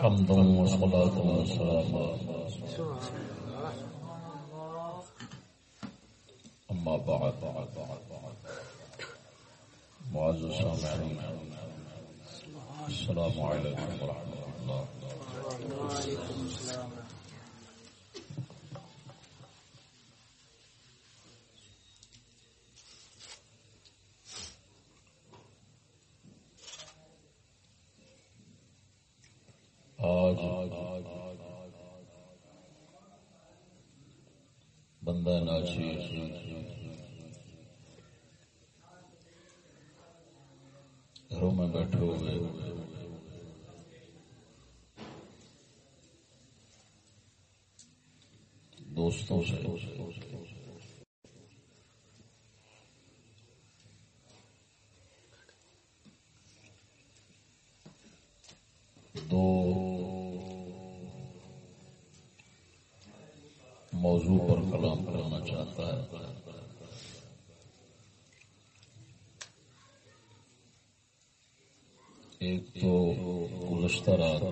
حمدا وصلاة وسلاما اما بعد. معزز سامعين السلام عليكم ورحمة الله آج بندہ ناچی گھروں میں بیٹھے ہوئے دوستوں سے دو موضوع پر کلام کرنا چاہتا ہے۔ ایک تو گزشتہ رات۔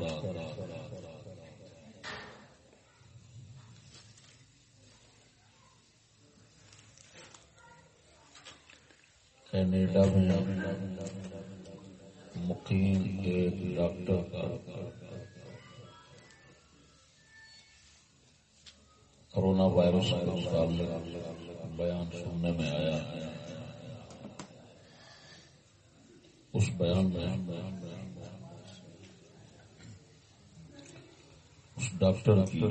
کینیڈا میں مقیم ایک ڈاکٹر کا کرونا وائرس کے متعلق بیان سننے میں آیا۔ اس بیان میں اس ڈاکٹر کی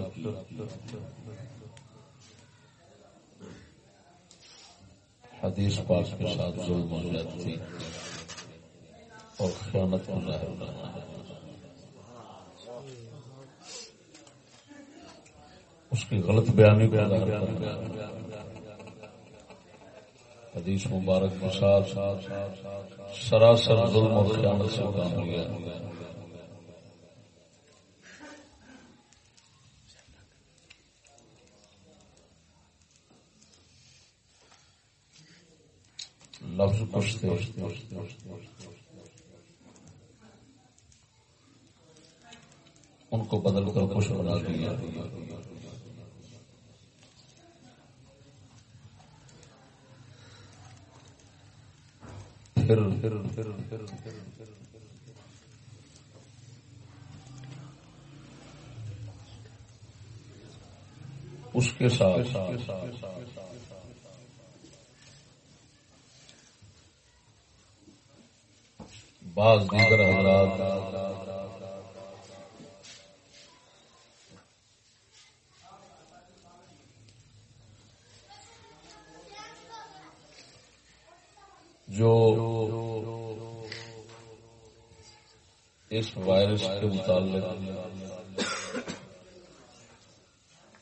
حدیث پاک کے ساتھ ظلم و زیادتی اور خیانت کو ظاہر کرنا۔ ہے اس کی غلط بیانی کو حدیث مبارک کے ساتھ سراسر ظلم اور خیانت سے کام لیا لفظ پوچھتے ان کو بدل کر خوش بنا دیا پھر اس کے ساتھ بعض دیگر حضرات جو اس وائرس کے متعلق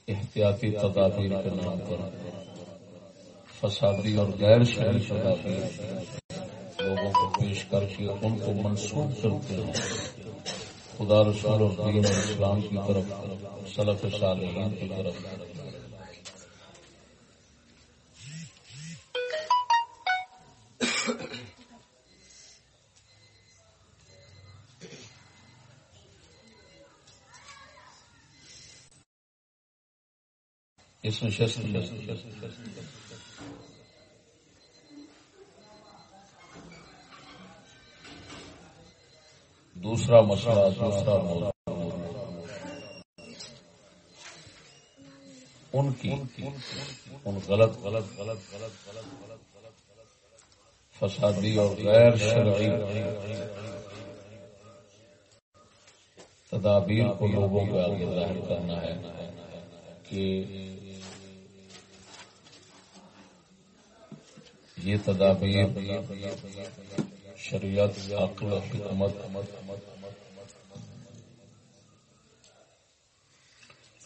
احتیاطی تدابیر کے نام پر فسادی اور غیر شہری تدابیر لوگوں کو پیش کر کے ان کو منسوخ کرتے ہیں۔ خدا رسول اور دین اسلام کی طرف، سلف صالحین کی طرف۔ اس نشست دوسرا مسئلہ، دوسرا موضوع۔ ان کی، ان غلط غلط غلط غلط غلط غلط غلط فسادی اور غیر شرعی تدابیر کو لوگوں کے آگے ظاہر کرنا ہے کہ یہ تدابیر، شریعت، عقل حکمت۔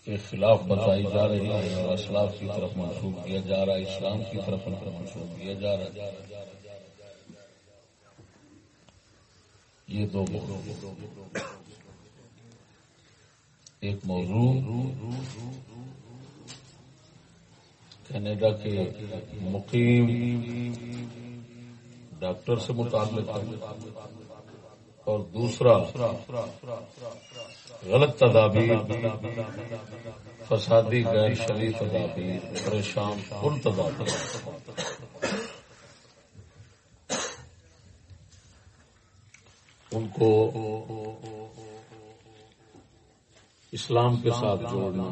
کے خلاف بتائی جا رہی ہے اور اسلاف کی طرف منسوخ کیا جا رہا ہے، اسلام کی طرف ان منسوخ کیا جا رہا ہے۔ یہ دو ایک موضوع کینیڈا کے مقیم ڈاکٹر سے متعلق اور دوسرا، غلط تدابیر، فسادی غیر شریف تدابیر، پریشان کل تدابیر۔ ان کو اسلام کے ساتھ جوڑنا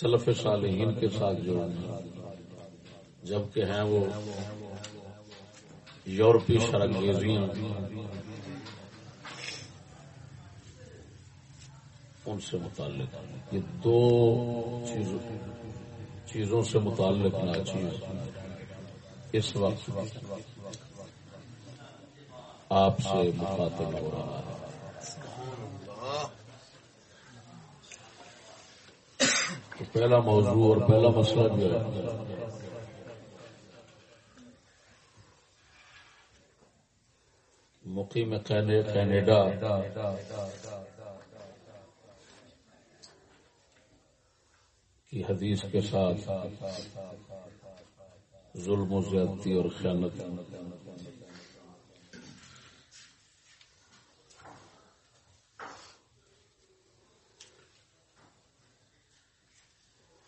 سلف صالحین کے ساتھ جوڑنا جبکہ ہیں وہ یورپی شرنگیزیاں۔ ان سے متعلق۔ یہ دو چیزوں سے متعلق نہ چیز اس وقت آپ سے مخاطب ہو رہا ہے۔ تو پہلا موضوع اور پہلا مسئلہ جو ہے۔ مقیم کینیڈا۔ کی حدیث کے ساتھ ظلم و زیادتی اور خیانت۔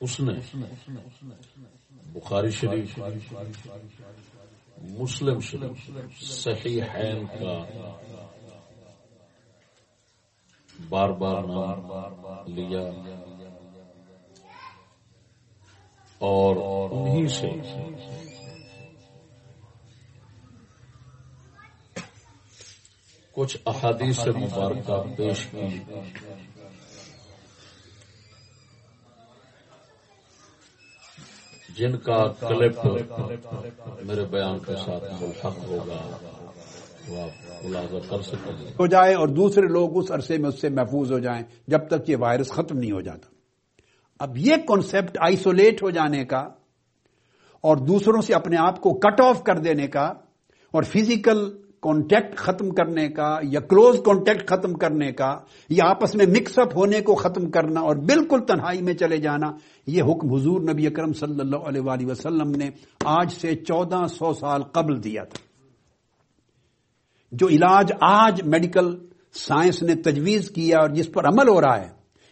اس نے بخاری شریف، مسلم شریف، صحیح حین کا بار بار نام لیا اور انہی سے کچھ احادیث مبارکہ پیش کی۔ جن کا کلپ میرے بیان کے ساتھ ملحق ہوگا کر ہو جائے اور دوسرے لوگ اس عرصے میں اس سے محفوظ ہو جائیں جب تک یہ وائرس ختم نہیں ہو جاتا۔ اب یہ کانسیپٹ آئسولیٹ ہو جانے کا اور دوسروں سے اپنے آپ کو کٹ آف کر دینے کا اور فزیکل کانٹیکٹ ختم کرنے کا یا کلوز کانٹیکٹ ختم کرنے کا یا آپس میں مکس اپ ہونے کو ختم کرنا اور بالکل تنہائی میں چلے جانا، یہ حکم حضور نبی اکرم صلی اللہ علیہ وآلہ وسلم نے آج سے چودہ سو سال قبل دیا تھا۔ جو علاج آج میڈیکل سائنس نے تجویز کیا اور جس پر عمل ہو رہا ہے،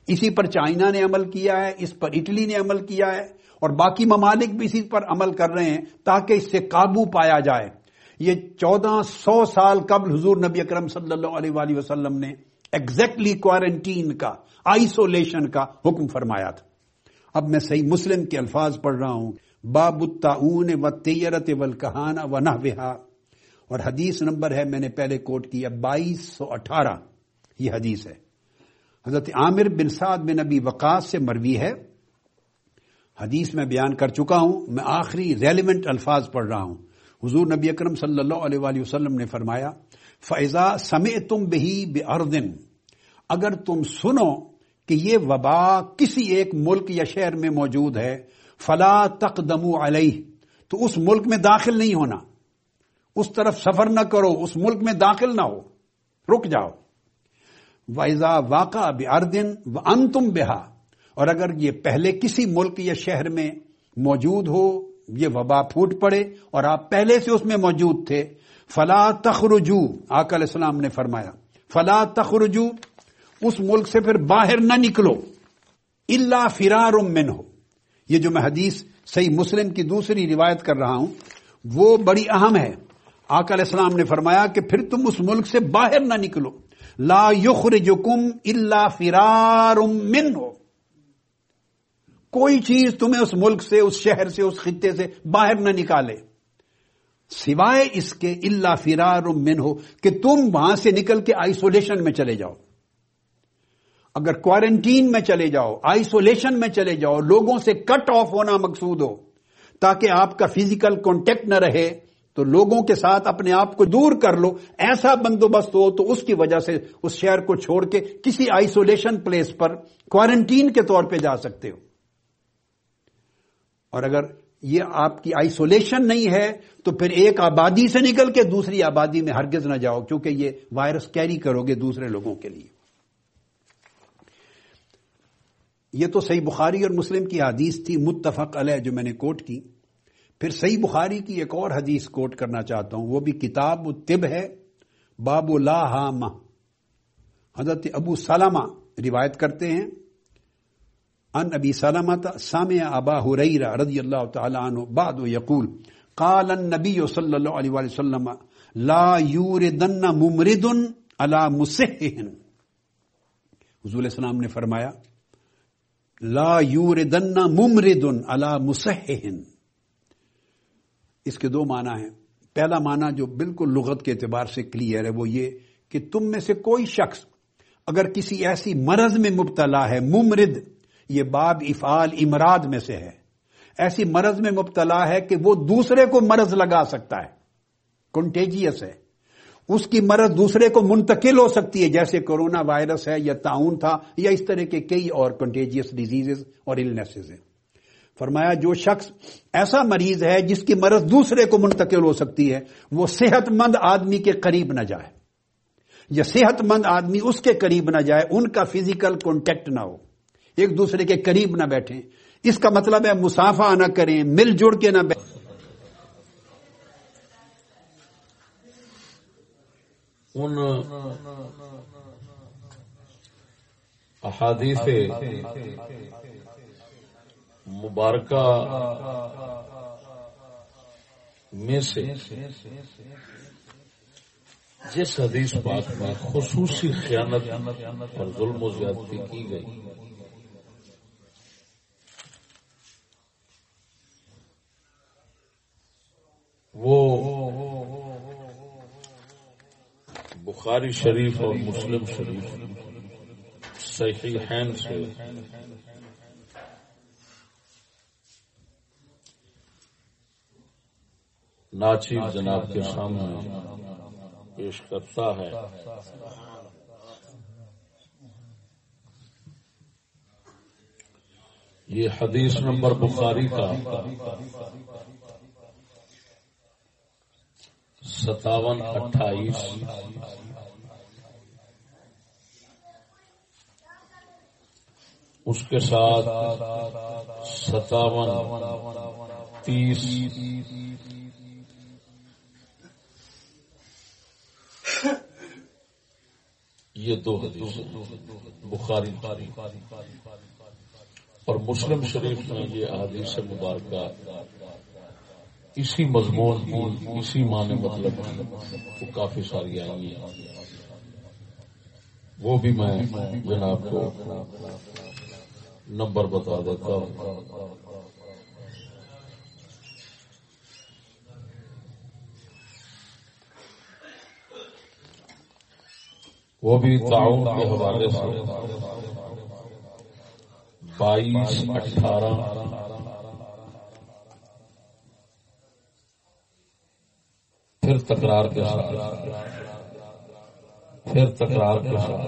اسی پر چائنا نے عمل کیا ہے، اس پر اٹلی نے عمل کیا ہے اور باقی ممالک بھی اسی پر عمل کر رہے ہیں تاکہ اس سے قابو پایا جائے۔ یہ چودہ سو سال قبل حضور نبی اکرم صلی اللہ علیہ وآلہ وسلم نے ایگزیکٹلی کوارنٹین کا آئسولیشن کا حکم فرمایا تھا۔ اب میں صحیح مسلم کے الفاظ پڑھ رہا ہوں۔ باب التعون و تیرت و و نہ اور حدیث نمبر ہے، میں نے پہلے کوٹ کیا بائیس سو اٹھارہ۔ یہ حدیث ہے۔ حضرت عامر بن سعد بن نبی وقاص سے مروی ہے۔ حدیث میں بیان کر چکا ہوں۔ میں آخری ریلیونٹ الفاظ پڑھ رہا ہوں۔ حضور نبی اکرم صلی اللہ علیہ وآلہ وسلم نے فرمایا فیضا سمے تم بہی بے اردن اگر تم سنو کہ یہ وبا کسی ایک ملک یا شہر میں موجود ہے، فلا تقدم علیہ تو اس ملک میں داخل نہیں ہونا۔ اس طرف سفر نہ کرو، اس ملک میں داخل نہ ہو۔ رک جاؤ۔ ویزا واقع بے اردن و ان تم بہا اور اگر یہ پہلے کسی ملک یا شہر میں موجود ہو یہ وبا پھوٹ پڑے اور آپ پہلے سے اس میں موجود تھے۔ فلا تخرجو آک علیہ السلام نے فرمایا۔ فلا تخرجو اس ملک سے پھر باہر نہ نکلو۔ اللہ فرار من ہو یہ جو میں حدیث صحیح مسلم کی دوسری روایت کر رہا ہوں، وہ بڑی اہم ہے۔ آک علیہ السلام نے فرمایا کہ پھر تم اس ملک سے باہر نہ نکلو۔ لا یخرجکم الا فرار من ہو کوئی چیز تمہیں اس ملک سے، اس شہر سے، اس خطے سے باہر نہ نکالے۔ سوائے اس کے اللہ فرار من ہو کہ تم وہاں سے نکل کے آئسولیشن میں چلے جاؤ۔ اگر کوارنٹین میں چلے جاؤ آئسولیشن میں چلے جاؤ، لوگوں سے کٹ آف ہونا مقصود ہو، تاکہ آپ کا فزیکل کانٹیکٹ نہ رہے، تو لوگوں کے ساتھ اپنے آپ کو دور کر لو۔ ایسا بندوبست ہو تو اس کی وجہ سے اس شہر کو چھوڑ کے کسی آئسولیشن پلیس پر کوارنٹین کے طور پہ جا سکتے ہو۔ اور اگر یہ آپ کی آئسولیشن نہیں ہے، تو پھر ایک آبادی سے نکل کے دوسری آبادی میں ہرگز نہ جاؤ، کیونکہ یہ وائرس کیری کرو گے دوسرے لوگوں کے لیے۔ یہ تو صحیح بخاری اور مسلم کی حدیث تھی، متفق علیہ، جو میں نے کوٹ کی۔ پھر صحیح بخاری کی ایک اور حدیث کوٹ کرنا چاہتا ہوں، وہ بھی کتاب و طب ہے، باب لا ہام حضرت ابو سلامہ روایت کرتے ہیں ان ابی سلامت سامع ابا حریرہ رضی اللہ تعالی عنہ بعد یقول، قال النبی صلی اللہ علیہ وسلم، لا یوردن ممرد علی مسحہن۔ حضور السلام نے فرمایا، لا یوردن ممرد علی مسحہن۔ اس کے دو معنی ہیں۔ پہلا معنی جو بالکل لغت کے اعتبار سے کلیئر ہے وہ یہ کہ تم میں سے کوئی شخص اگر کسی ایسی مرض میں مبتلا ہے، ممرد یہ باب افعال امراد میں سے ہے۔ ایسی مرض میں مبتلا ہے کہ وہ دوسرے کو مرض لگا سکتا ہے۔ کنٹیجیس ہے۔ اس کی مرض دوسرے کو منتقل ہو سکتی ہے۔ جیسے کورونا وائرس ہے یا تعاون تھا یا اس طرح کے کئی اور کنٹیجیس ڈیزیز اور النیسز ہیں۔ فرمایا، جو شخص ایسا مریض ہے جس کی مرض دوسرے کو منتقل ہو سکتی ہے، وہ صحت مند آدمی کے قریب نہ جائے۔ یا صحت مند آدمی اس کے قریب نہ جائے، ان کا فزیکل کانٹیکٹ نہ ہو۔ ایک دوسرے کے قریب نہ بیٹھیں۔ اس کا مطلب ہے مسافہ نہ کریں، مل جڑ کے نہ بیٹھیں۔ ان احادیث مبارکہ میں سے جس حدیث پاک میں خصوصی خیانت اور ظلم و زیادتی کی گئی۔ وہ بخاری شریف اور مسلم شریف صحیح سے ناچیر جناب کے سامنے پیش کرتا ہے۔ یہ حدیث نمبر بخاری کا ستاون اٹھائیس۔ اس کے ساتھ ستاون، تیس۔ یہ دو حدیث بخاری۔ اور مسلم شریف میں یہ حدیث مبارکہ اسی مضمون کی، اسی معنی مطلب وہ کافی ساری آئی ہیں۔ وہ بھی میں جناب کو نمبر بتا دیتا ہوں۔ وہ بھی تعاون کے حوالے سے بائیس اٹھارہ پھر تکرار کے ساتھ۔ پھر تکرار کے ساتھ۔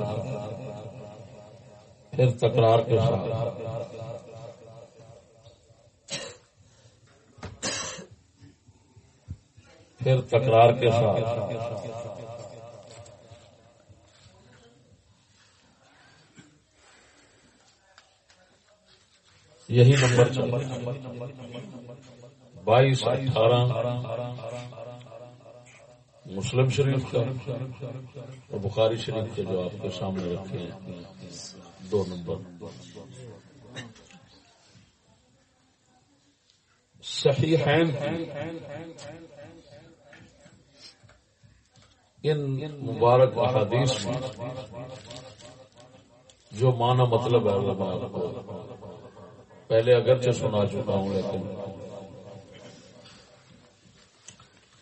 پھر تکرار کے ساتھ۔ پھر تکرار کے ساتھ۔ یہی نمبر بائیس اٹھارہ۔ مسلم شریف کا اور بخاری شریف کے جو آپ کے سامنے رکھے ہیں، دو نمبر۔ صحیح ان مبارک احادیث میں جو معنی مطلب ہے پہلے اگرچہ سنا چکا ہوں، لیکن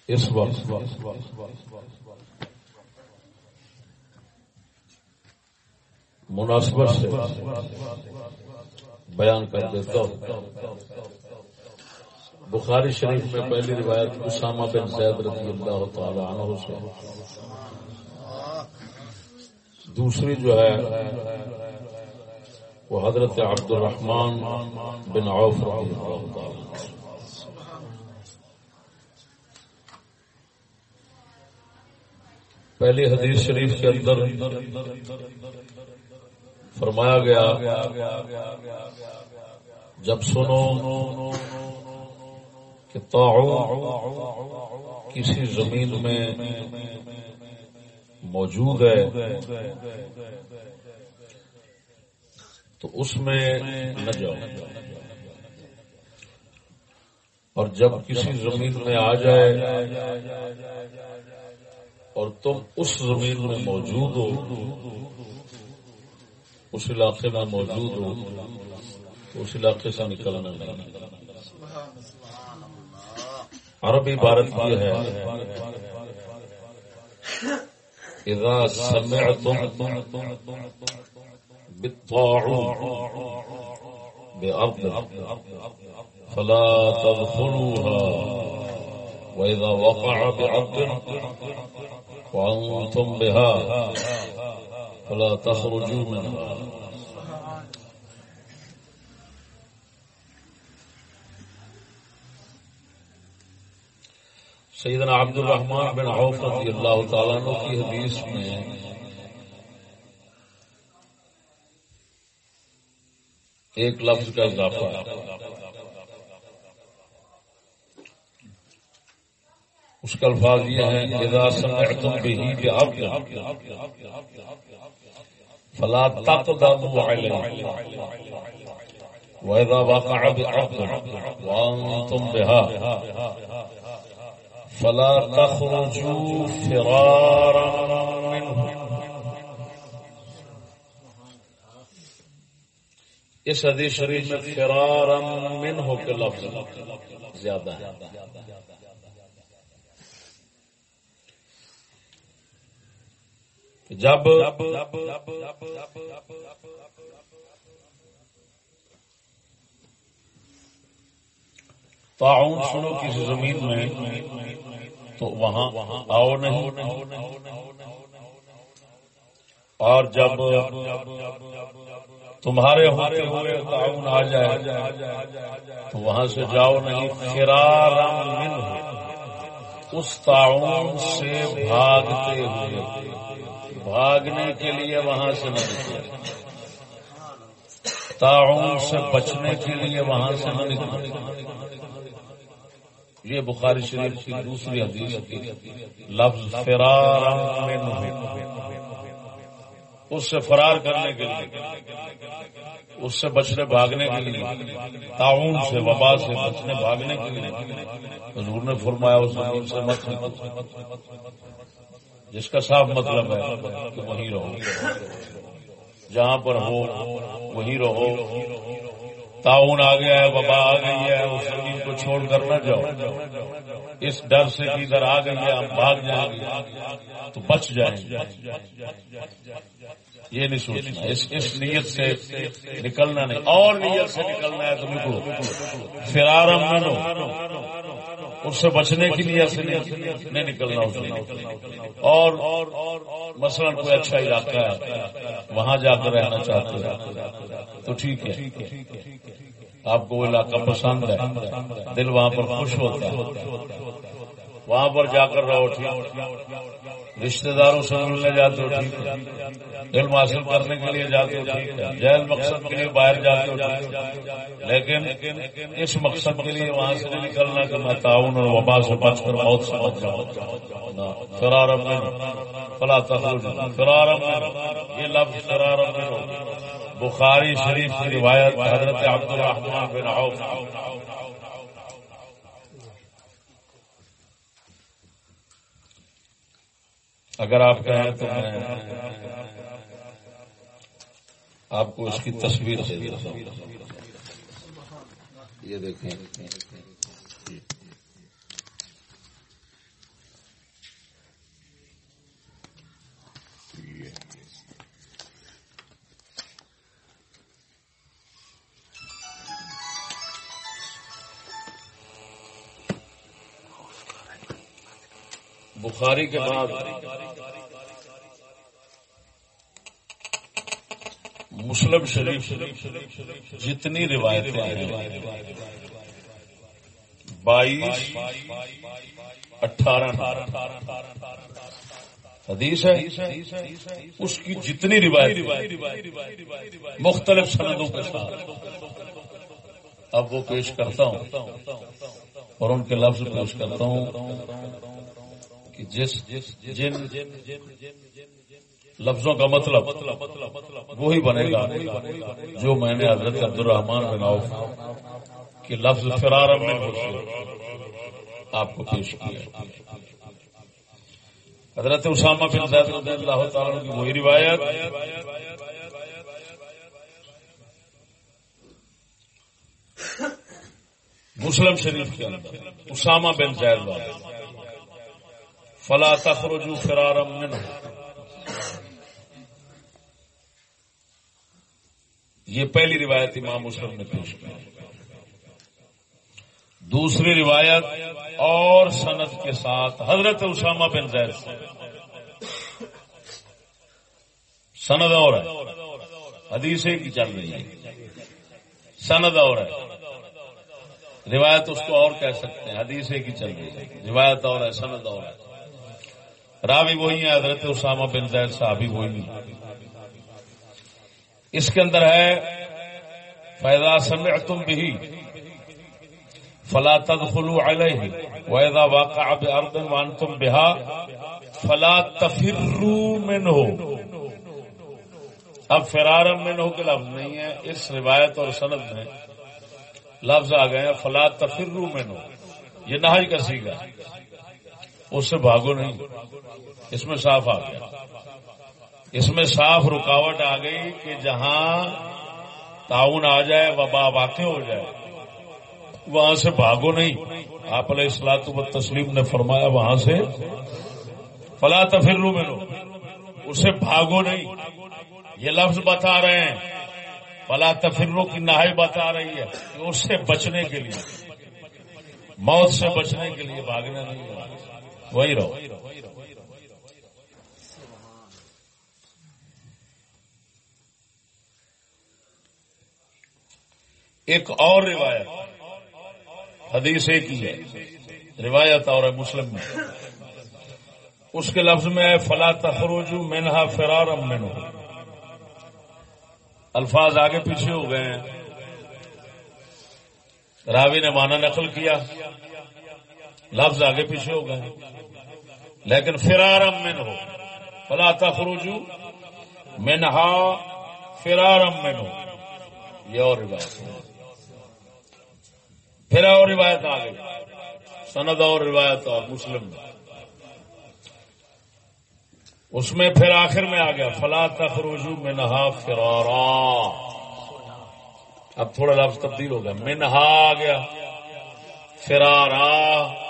اس وقت۔ مناسبت سے بیان کر دیتا ہوں۔ بخاری شریف میں پہلی روایت اسامہ بن زید رضی اللہ تعالی عنہ سے۔ دوسری جو ہے، وہ حضرت عبد الرحمان بن عوف رضی اللہ تعالی پہلی حدیث شریف کے اندر فرمایا گیا، جب سنو کہ تعاون کسی زمین میں موجود ہے، تو اس میں نہ جاؤ۔ اور جب کسی زمین میں آ جائے اور تم اس زمین میں موجود ہو، اس علاقے میں موجود ہو تو اس علاقے سے نکلنا نہیں عرب عبارت یہ ہے، اذا سمعتم بالطاعون، بأرض، فلا تدخلوها، وإذا وقع بعرض وأنتم بها فلا تخرجوا منها. سیدنا عبد الرحمان بن عوف رضی اللہ تعالیٰ عنہ کی حدیث میں ایک لفظ کا اضافہ ہے۔ اس کا الفاظ یہ ہے اذا سمعتم به بعبد فلا تقدموا عليه. واذا وقع بعبد وانتم بها. فلا تخرجوا فرارا منه. اس حدیث شریف میں فرارا منه کے لفظ زیادہ ہے جب تعاون سنو کسی زمین میں، تو وہاں آؤ نہیں۔ اور جب تمہارے ہوتے ہوئے تعاون آ جائے، تو وہاں سے جاؤ نہیں۔ فرار اس تعاون سے بھاگتے ہوئے۔ بھاگنے کے لیے وہاں سے نہ نکلے تعاون سے بچنے کے لیے وہاں سے نہ نکلے یہ بخاری شریف کی دوسری حدیث لفظ فرار اس سے فرار کرنے کے لیے۔ اس سے بچنے، بھاگنے کے لیے۔ تعاون سے وبا سے بچنے، بھاگنے کے لیے۔ حضور نے فرمایا، اس زمین سے مت جس کا صاف مطلب ہے کہ وہیں رہو۔ جہاں پر ہو، وہیں رہو۔ تعاون آ گیا ہے، وبا آ گئی ہے، اس زمین کو چھوڑ کر نہ جاؤ۔ اس ڈر سے کہ ادھر آ گئی ہے، ہم بھاگ جائیں گے، تو بچ جائیں گے۔ یہ نہیں سوچنا۔ اس اس نیت سے نکلنا نہیں۔ اور نیت سے نکلنا ہے تو نکلو پھر آرام اس سے بچنے کی نیت سے نہیں نکلنا اس اور مثلا کوئی اچھا علاقہ ہے، وہاں جا کر رہنا چاہتے ہیں تو ٹھیک ہے۔ آپ کو وہ علاقہ پسند ہے، دل وہاں پر خوش ہوتا ہے۔ وہاں پر جا کر رہو، ٹھیک۔ رشتے داروں سے ملنے جاتے ہو ٹھیک ہے۔ علم حاصل کرنے کے لیے جاتے ہو ٹھیک ہے۔ جیل مقصد کے لیے باہر جاتے ہو ٹھیک لیکن اس مقصد کے لیے وہاں سے نکلنا کہ میں تعاون اور وبا سے بچ کر بہت سمجھ جاؤں۔ فرار فلا تخرج۔ فرار یہ لفظ فرار بخاری شریف کی روایت حضرت عبد الرحمان بن عوف۔ اگر آپ کہیں تو میں آپ کو اس کی تصویر دے دیتا ہوں۔ یہ دیکھیں۔ بخاری کے بعد مسلم شریف جتنی روایتیں ہیں، بائیس، اٹھارہ۔ حدیث ہے، اس کی جتنی روایت مختلف سندوں کے ساتھ۔ اب وہ پیش کرتا ہوں اور ان کے لفظ پیش کرتا ہوں۔ کہ جس جن لفظوں کا مطلب وہی بنے گا جو میں نے حضرت عبد الرحمان بن عوف کے لفظ فرارم میں آپ کو پیش کیا حضرت اسامہ بن زید رضی اللہ تعالیٰ کی وہی روایت۔ مسلم شریف کے اندر، اسامہ بن زید والا فلا تخرجو فرارم من یہ پہلی روایت امام مسلم نے پیش کی. دوسری روایت اور سند کے ساتھ حضرت اسامہ بن زید. سے سند اور ہے. حدیث کی چل رہی ہے. سند اور ہے. روایت اس کو اور کہہ سکتے ہیں. حدیث کی چل رہی ہے. روایت اور ہے، سند اور ہے. راوی وہی ہے حضرت اسامہ بن زید صاحبی وہی اس کے اندر ہے فیضا سمع تم بھی فلا تدخلوا علیہ ویدا واقع بارض وانتم بها فلا تفروا منه۔ اب فرارم منه کے لفظ نہیں ہے، اس روایت اور سند میں لفظ آ گئے فلا تفروا منه۔ یہ نہ کا سیگا۔ اس سے بھاگو نہیں۔ اس میں صاف آ گیا۔ اس میں صاف رکاوٹ آ گئی کہ جہاں تعاون آ جائے، وبا واقع ہو جائے، وہاں سے بھاگو نہیں۔ آپ علیہ السلاط و تسلیم نے فرمایا وہاں سے، فلا تفر میں لو اس سے بھاگو نہیں۔ یہ لفظ بتا رہے ہیں۔ فلا تفرو کی نہائی بتا رہی ہے کہ اس سے بچنے کے لیے، موت سے بچنے کے لیے بھاگنا نہیں۔ وہی رہو ایک اور روایت، حدیث ایک ہی ہے۔ روایت اور مسلم میں۔ اس کے لفظ میں فلا تخروج مینہا فرار امن الفاظ آگے پیچھے ہو گئے ہیں۔ راوی نے مانا نقل کیا۔ لفظ آگے پیچھے ہو گئے لیکن فرار امن ہو۔ فلا تخروج مینہا فرار امن ہو۔ یہ اور روایت ہے۔ پھر اور روایت آ گئی سند اور روایت اور مسلم۔ اس میں پھر آخر میں آ گیا فلا تخروجو منہا فرارا۔ اب تھوڑا لفظ تبدیل ہو گیا۔ منہا آ گیا فرارا۔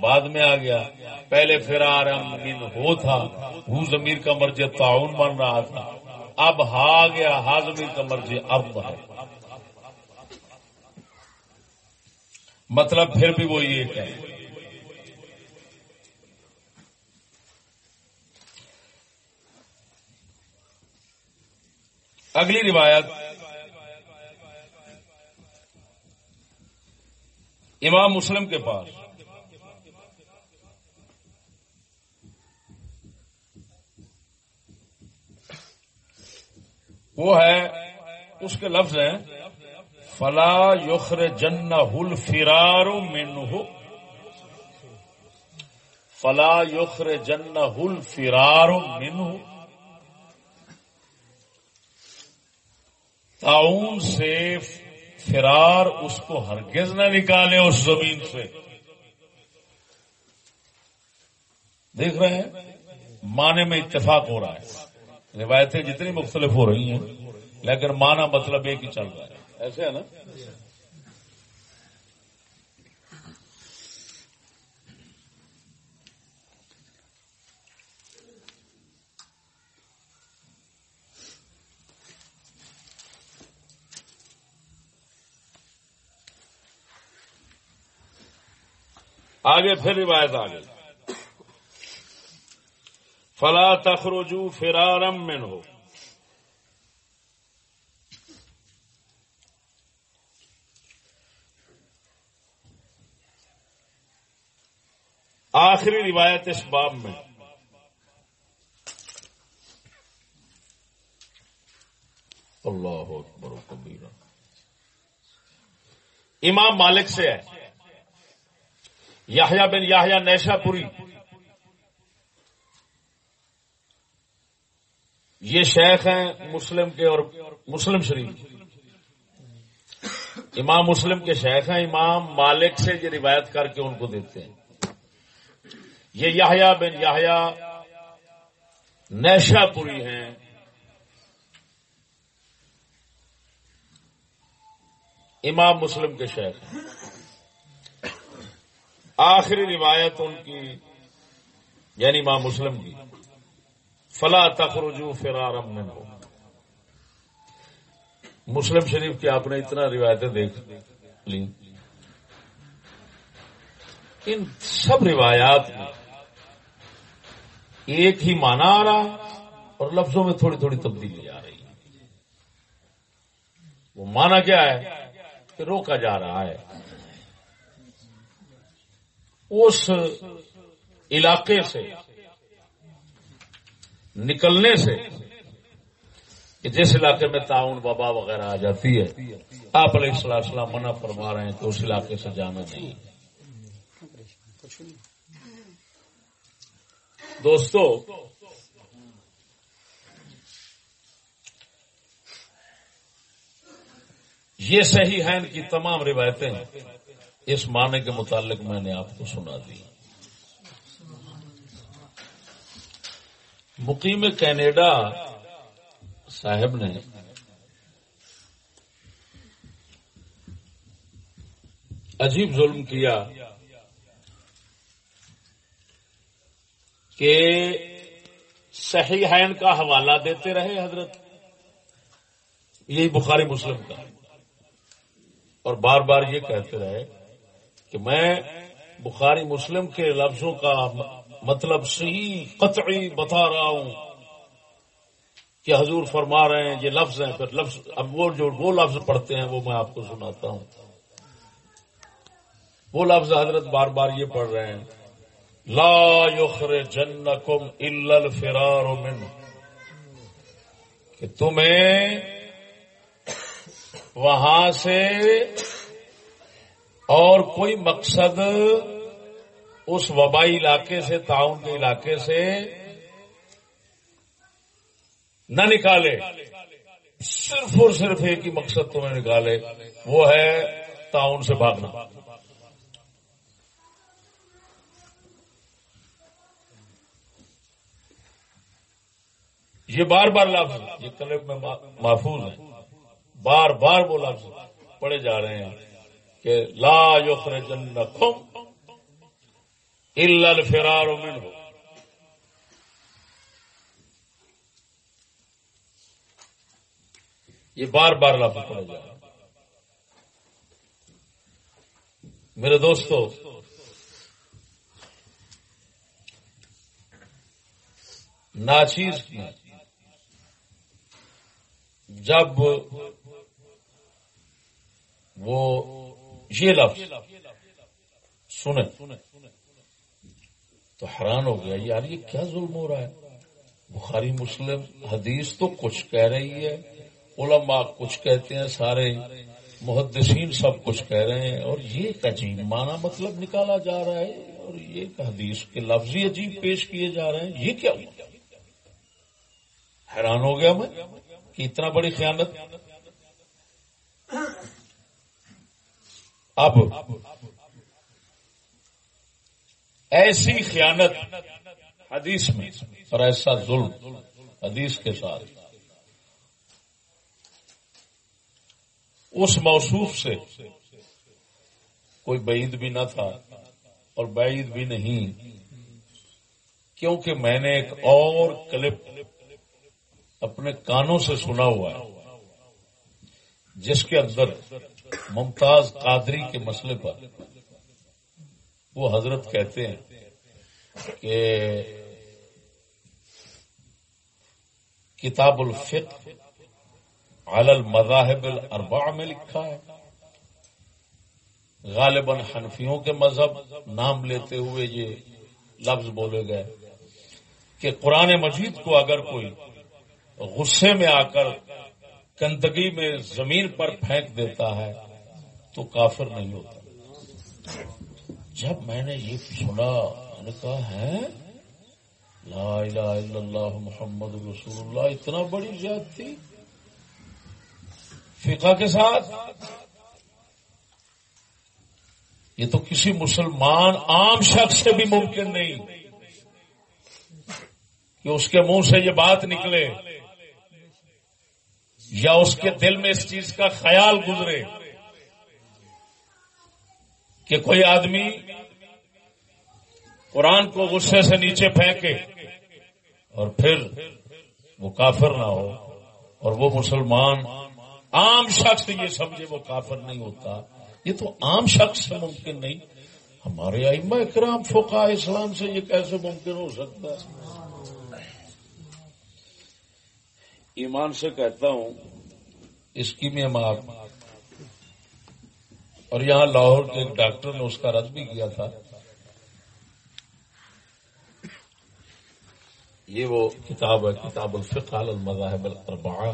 بعد میں آ گیا۔ پہلے فرار من ہو تھا۔ ہو زمیر کا مرضی تعاون بن رہا تھا۔ اب ہا گیا، ہا زمیر کا مرضی اب ہے مطلب پھر بھی وہ ایک ہے اگلی روایت۔ امام مسلم کے پاس۔ وہ ہے، اس کے لفظ ہیں، فلا یخر جن ہل فرار مین فلا یخر جن ہل فرار مین تعاون سے فرار اس کو ہرگز نہ نکالے اس زمین سے۔ دیکھ رہے ہیں؟ معنی میں اتفاق ہو رہا ہے۔ روایتیں جتنی مختلف ہو رہی ہیں لیکن معنی مطلب ایک ہی چل رہا ہے۔ ایسے ہے نا؟ آگے پھر روایت آ گئی فلا تخرجو فرارم من ہو آخری روایت اس باب میں۔ اللہ اکبر و کبیرہ۔ امام مالک سے ہے۔ یاہیا بن یاہیا نیشا پوری یہ شیخ ہیں مسلم کے اور مسلم شریف امام مسلم کے شیخ ہیں، امام مالک سے یہ روایت کر کے ان کو دیتے ہیں۔ یہ یاہیا بن یاہیا نیشا پوری ہیں۔ امام مسلم کے شیخ ہیں۔ آخری روایت ان کی یعنی امام مسلم کی۔ فلا تخرجو فرارم من ہو مسلم شریف کی آپ نے اتنا روایتیں دیکھ لی ان سب روایات میں ایک ہی مانا آ رہا اور لفظوں میں تھوڑی تھوڑی تبدیلی آ رہی ہے. وہ مانا کیا ہے؟ کہ روکا جا رہا ہے. اس علاقے سے نکلنے سے کہ جس علاقے میں تعاون بابا وغیرہ آ جاتی ہے، آپ علیہ السلام منع فرما رہے ہیں کہ اس علاقے سے جانا نہیں۔ دوستو، یہ صحیح ہے ان کی تمام روایتیں اس معنی کے متعلق میں نے آپ کو سنا دی۔ مقیم کینیڈا صاحب نے عجیب ظلم کیا کہ صحیح حین کا حوالہ دیتے رہے حضرت۔ یہی بخاری مسلم کا۔ اور بار بار یہ کہتے رہے کہ میں بخاری مسلم کے لفظوں کا مطلب صحیح قطعی بتا رہا ہوں کہ حضور فرما رہے ہیں، یہ لفظ ہیں، پھر لفظ، اب وہ جو، وہ لفظ پڑھتے ہیں، وہ میں آپ کو سناتا ہوں۔ وہ لفظ حضرت بار بار یہ پڑھ رہے ہیں۔ لا یخر جنکم الا الفرار من۔ کہ تمہیں وہاں سے اور کوئی مقصد اس وبائی علاقے سے، تعاون کے علاقے سے نہ نکالے۔ صرف اور صرف ایک ہی مقصد تمہیں نکالے، وہ ہے تعاون سے بھاگنا۔ یہ بار بار لفظ، یہ کلب میں محفوظ ہے۔ بار بار وہ لفظ پڑے جا رہے ہیں کہ لا یخرجنکم الا الفرار منه. یہ بار بار لفظ پڑا جائے. میرے دوستو، ناچیز کی، جب وہ یہ لفظ سنیں تو حیران ہو گیا، یار یہ کیا ظلم ہو رہا ہے؟ بخاری مسلم حدیث تو کچھ کہہ رہی ہے، علماء کچھ کہتے ہیں، سارے محدثین سب کچھ کہہ رہے ہیں، اور یہ ایک عجیب معنی مطلب نکالا جا رہا ہے، اور یہ ایک حدیث کے لفظ ہی عجیب پیش کیے جا رہے ہیں، یہ کیا حیران ہو گیا میں کہ اتنا بڑی خیانت؟ اب ایسی خیانت حدیث میں اور ایسا ظلم حدیث کے ساتھ۔ اس موصوف سے کوئی بعید بھی نہ تھا اور بعید بھی نہیں، کیونکہ میں نے ایک اور کلپ اپنے کانوں سے سنا ہوا ہے، جس کے اندر ممتاز قادری کے مسئلے پر وہ حضرت کہتے ہیں کہ کتاب الفق علی المذاہب الاربع میں لکھا ہے۔ غالباً حنفیوں کے مذہب نام لیتے ہوئے یہ لفظ بولے گئے کہ قرآن مجید کو اگر کوئی غصے میں آ کر گندگی میں زمین پر پھینک دیتا ہے تو کافر نہیں ہوتا۔ جب میں نے یہ سنا، میں نے کہا ہے لا الہ الا اللہ محمد رسول اللہ، اتنا بڑی زیادتی تھی۔ فقہ کے ساتھ۔ یہ تو کسی مسلمان عام شخص سے بھی ممکن نہیں کہ اس کے منہ سے یہ بات نکلے یا اس کے دل میں اس چیز کا خیال گزرے۔ کہ کوئی آدمی قرآن کو غصے سے نیچے پھینکے اور پھر وہ کافر نہ ہو اور وہ مسلمان عام شخص یہ سمجھے وہ کافر نہیں ہوتا، یہ تو عام شخص سے ممکن نہیں۔ ہمارے ائمہ اکرام فقہ اسلام سے یہ کیسے ممکن ہو سکتا ہے؟ ایمان سے کہتا ہوں، اس کی میں آپ اور یہاں لاہور کے ایک ڈاکٹر نے اس کا رد بھی کیا تھا۔ یہ وہ کتاب ہے، کتاب الفقہ المذاہب الاربعہ۔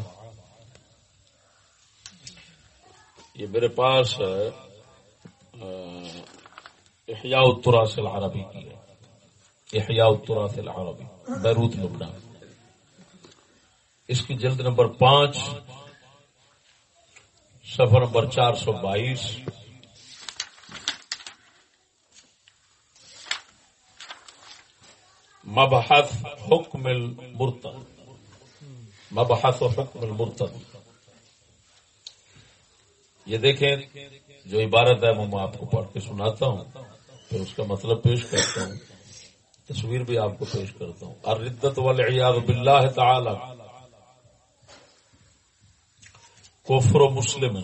یہ میرے پاس احیاء التراث العربی کی ہے۔ احیاء التراث العربی، بیروت لبنان اس کی جلد نمبر پانچ سفر نمبر چار سو بائیس۔ مبحث حکم المرتد. مبحث حکم المرتد. یہ دیکھیں، جو عبارت ہے وہ میں آپ کو پڑھ کے سناتا ہوں، پھر اس کا مطلب پیش کرتا ہوں، تصویر بھی آپ کو پیش کرتا ہوں. اردت والعیاذ باللہ تعالی. کفر مسلم.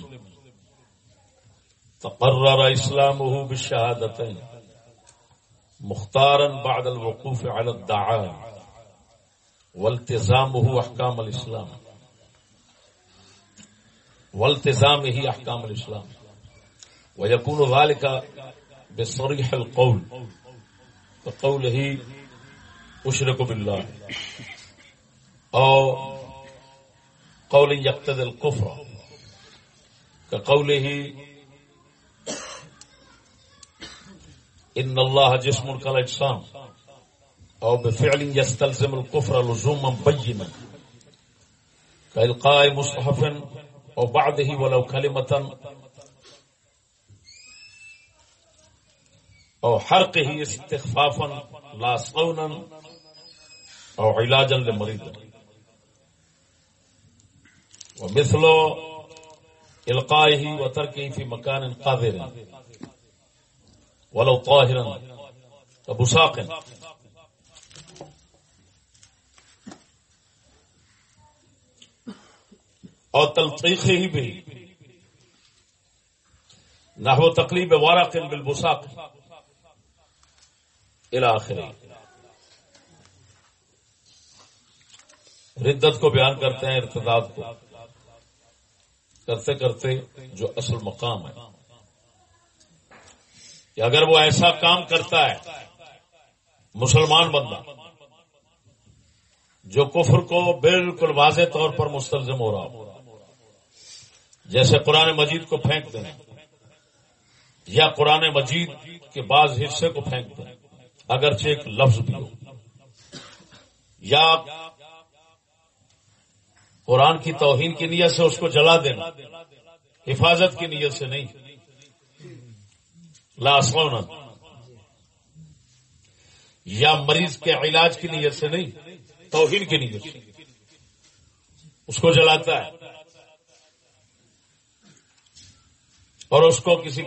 تقرر اسلامه بالشهادتين مختارا بعد الوقوف على الدعاء والتزامه احکام الاسلام والتزام ہی احکام الاسلام و یقون غال القول. قول ہی اشرک باللہ او قول یقتد القفر كقول ان اللہ جسم کا اجسام او بفعل يستلزم الكفر لزوما بينا كالقاء مصحف او بعده ولو كلمة او حرقه استخفافا، لا صونا، او علاجا لمريض ومثل القائه وتركه في مكان قاذر ولو طاهرا كبساق اور تلقیقی ہی بھی. نہ ہو تقریب وارا قلب البساق الاخر ردت کو بیان کرتے ہیں ارتداد کو. کرتے کرتے جو اصل مقام ہے. کہ اگر وہ ایسا کام کرتا ہے، مسلمان بندہ، جو کفر کو بالکل واضح طور پر مستلزم ہو رہا ہو، جیسے قرآن مجید کو پھینک دیں، یا قرآن مجید کے بعض حصے کو پھینک دیں، اگرچہ ایک لفظ بھی ہو۔ یا قرآن کی توہین کی نیت سے اس کو جلا دینا حفاظت کی نیت سے نہیں۔ لاسونا یا مریض کے علاج کی نیت سے نہیں، توہین کی نیت سے۔ اس کو جلاتا ہے۔ اور اس کو کسی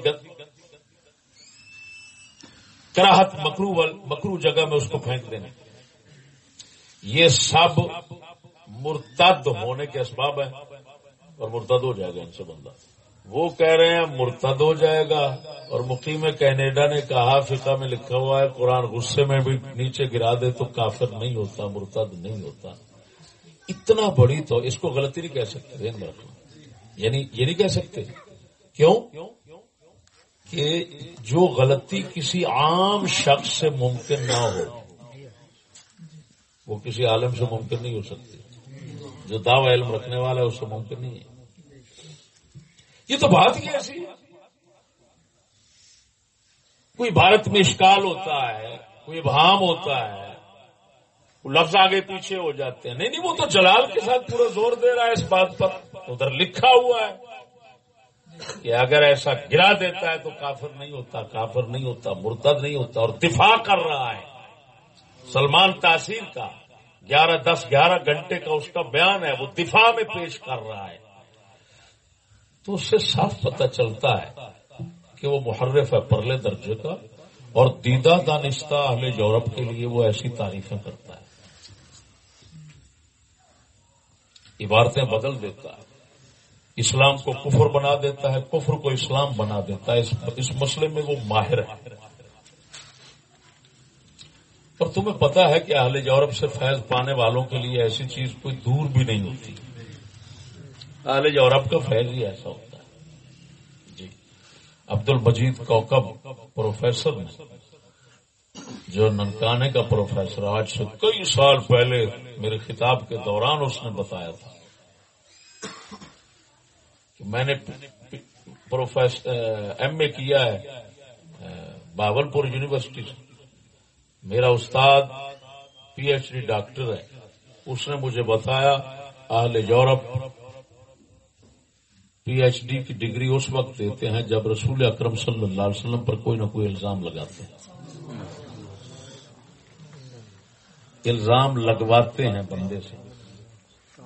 کراہت مکرو مکرو جگہ میں اس کو پھینک دینا۔ یہ سب مرتد ہونے کے اسباب ہیں اور مرتد ہو جائے گا ان سے بندہ۔ وہ کہہ رہے ہیں مرتد ہو جائے گا اور مقیم کینیڈا نے کہا، فقہ میں لکھا ہوا ہے، قرآن غصے میں بھی نیچے گرا دے تو کافر نہیں ہوتا، مرتد نہیں ہوتا۔ اتنا بڑی تو، اس کو غلطی نہیں کہہ سکتے یعنی یہ نہیں کہہ سکتے۔ کیوں؟ کہ جو غلطی کسی عام شخص سے ممکن نہ ہو، وہ کسی عالم سے ممکن نہیں ہو سکتی۔ جو دعوی علم رکھنے والا ہے، اس سے ممکن نہیں ہے۔ یہ تو بات ہی ایسی ہے۔ کوئی بھارت میں اشکال ہوتا ہے، کوئی ابہام ہوتا ہے لفظ آگے پیچھے ہو جاتے ہیں۔ نہیں نہیں، وہ تو جلال کے ساتھ پورا زور دے رہا ہے اس بات پر۔ ادھر لکھا ہوا ہے کہ اگر ایسا گرا دیتا ہے تو کافر نہیں ہوتا، کافر نہیں ہوتا، مرتد نہیں ہوتا۔ اور دفاع کر رہا ہے سلمان تاثیر کا۔ گیارہ، دس، گیارہ گھنٹے کا اس کا بیان ہے، وہ دفاع میں پیش کر رہا ہے۔ تو اس سے صاف پتہ چلتا ہے کہ وہ محرف ہے پرلے درجے کا اور دیدہ دانستہ اہل یورپ کے لیے وہ ایسی تعریفیں کرتا ہے۔ عبارتیں بدل دیتا ہے۔ اسلام کو کفر بنا دیتا ہے، کفر کو اسلام بنا دیتا ہے۔ اس مسئلے میں وہ ماہر ہے۔ اور تمہیں پتا ہے کہ اہل یورپ سے فیض پانے والوں کے لیے ایسی چیز کوئی دور بھی نہیں ہوتی۔ اہل یورپ کا فیض ہی ایسا ہوتا ہے۔ جی عبد المجید کوکب پروفیسر جو ننکانے کا پروفیسر، آج سے کئی سال پہلے میرے خطاب کے دوران اس نے بتایا تھا کہ میں نے ایم اے کیا ہے باول پور یونیورسٹی سے۔ میرا استاد، پی ایچ ڈی ڈاکٹر ہے۔ اس نے مجھے بتایا، اہل یورپ پی ایچ ڈی کی ڈگری اس وقت دیتے ہیں جب رسول اکرم صلی اللہ علیہ وسلم پر کوئی نہ کوئی الزام لگاتے ہیں۔ الزام لگواتے ہیں بندے سے۔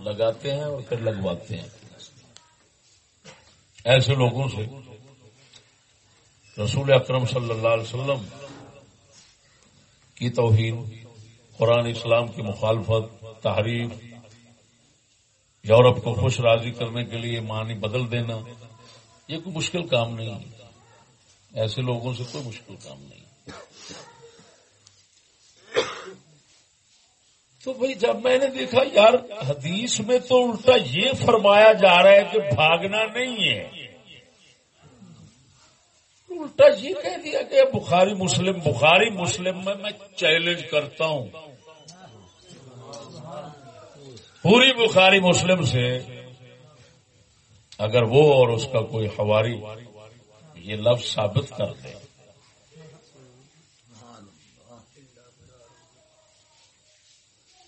لگاتے ہیں اور پھر لگواتے ہیں۔ ایسے لوگوں سے رسول اکرم صلی اللہ علیہ وسلم کی توہین، قرآن اسلام کی مخالفت، تحریف یورپ کو خوش راضی کرنے کے لیے معنی بدل دینا، یہ کوئی مشکل کام نہیں۔ ہے ایسے لوگوں سے کوئی مشکل کام نہیں۔ تو بھائی جب میں نے دیکھا، یار، حدیث میں تو الٹا یہ فرمایا جا رہا ہے کہ بھاگنا نہیں ہے۔ الٹا یہ کہہ دیا کہ بخاری مسلم بخاری مسلم میں میں چیلنج کرتا ہوں۔ پوری بخاری مسلم سے اگر وہ اور اس کا کوئی ہواری یہ لفظ ثابت کر دے۔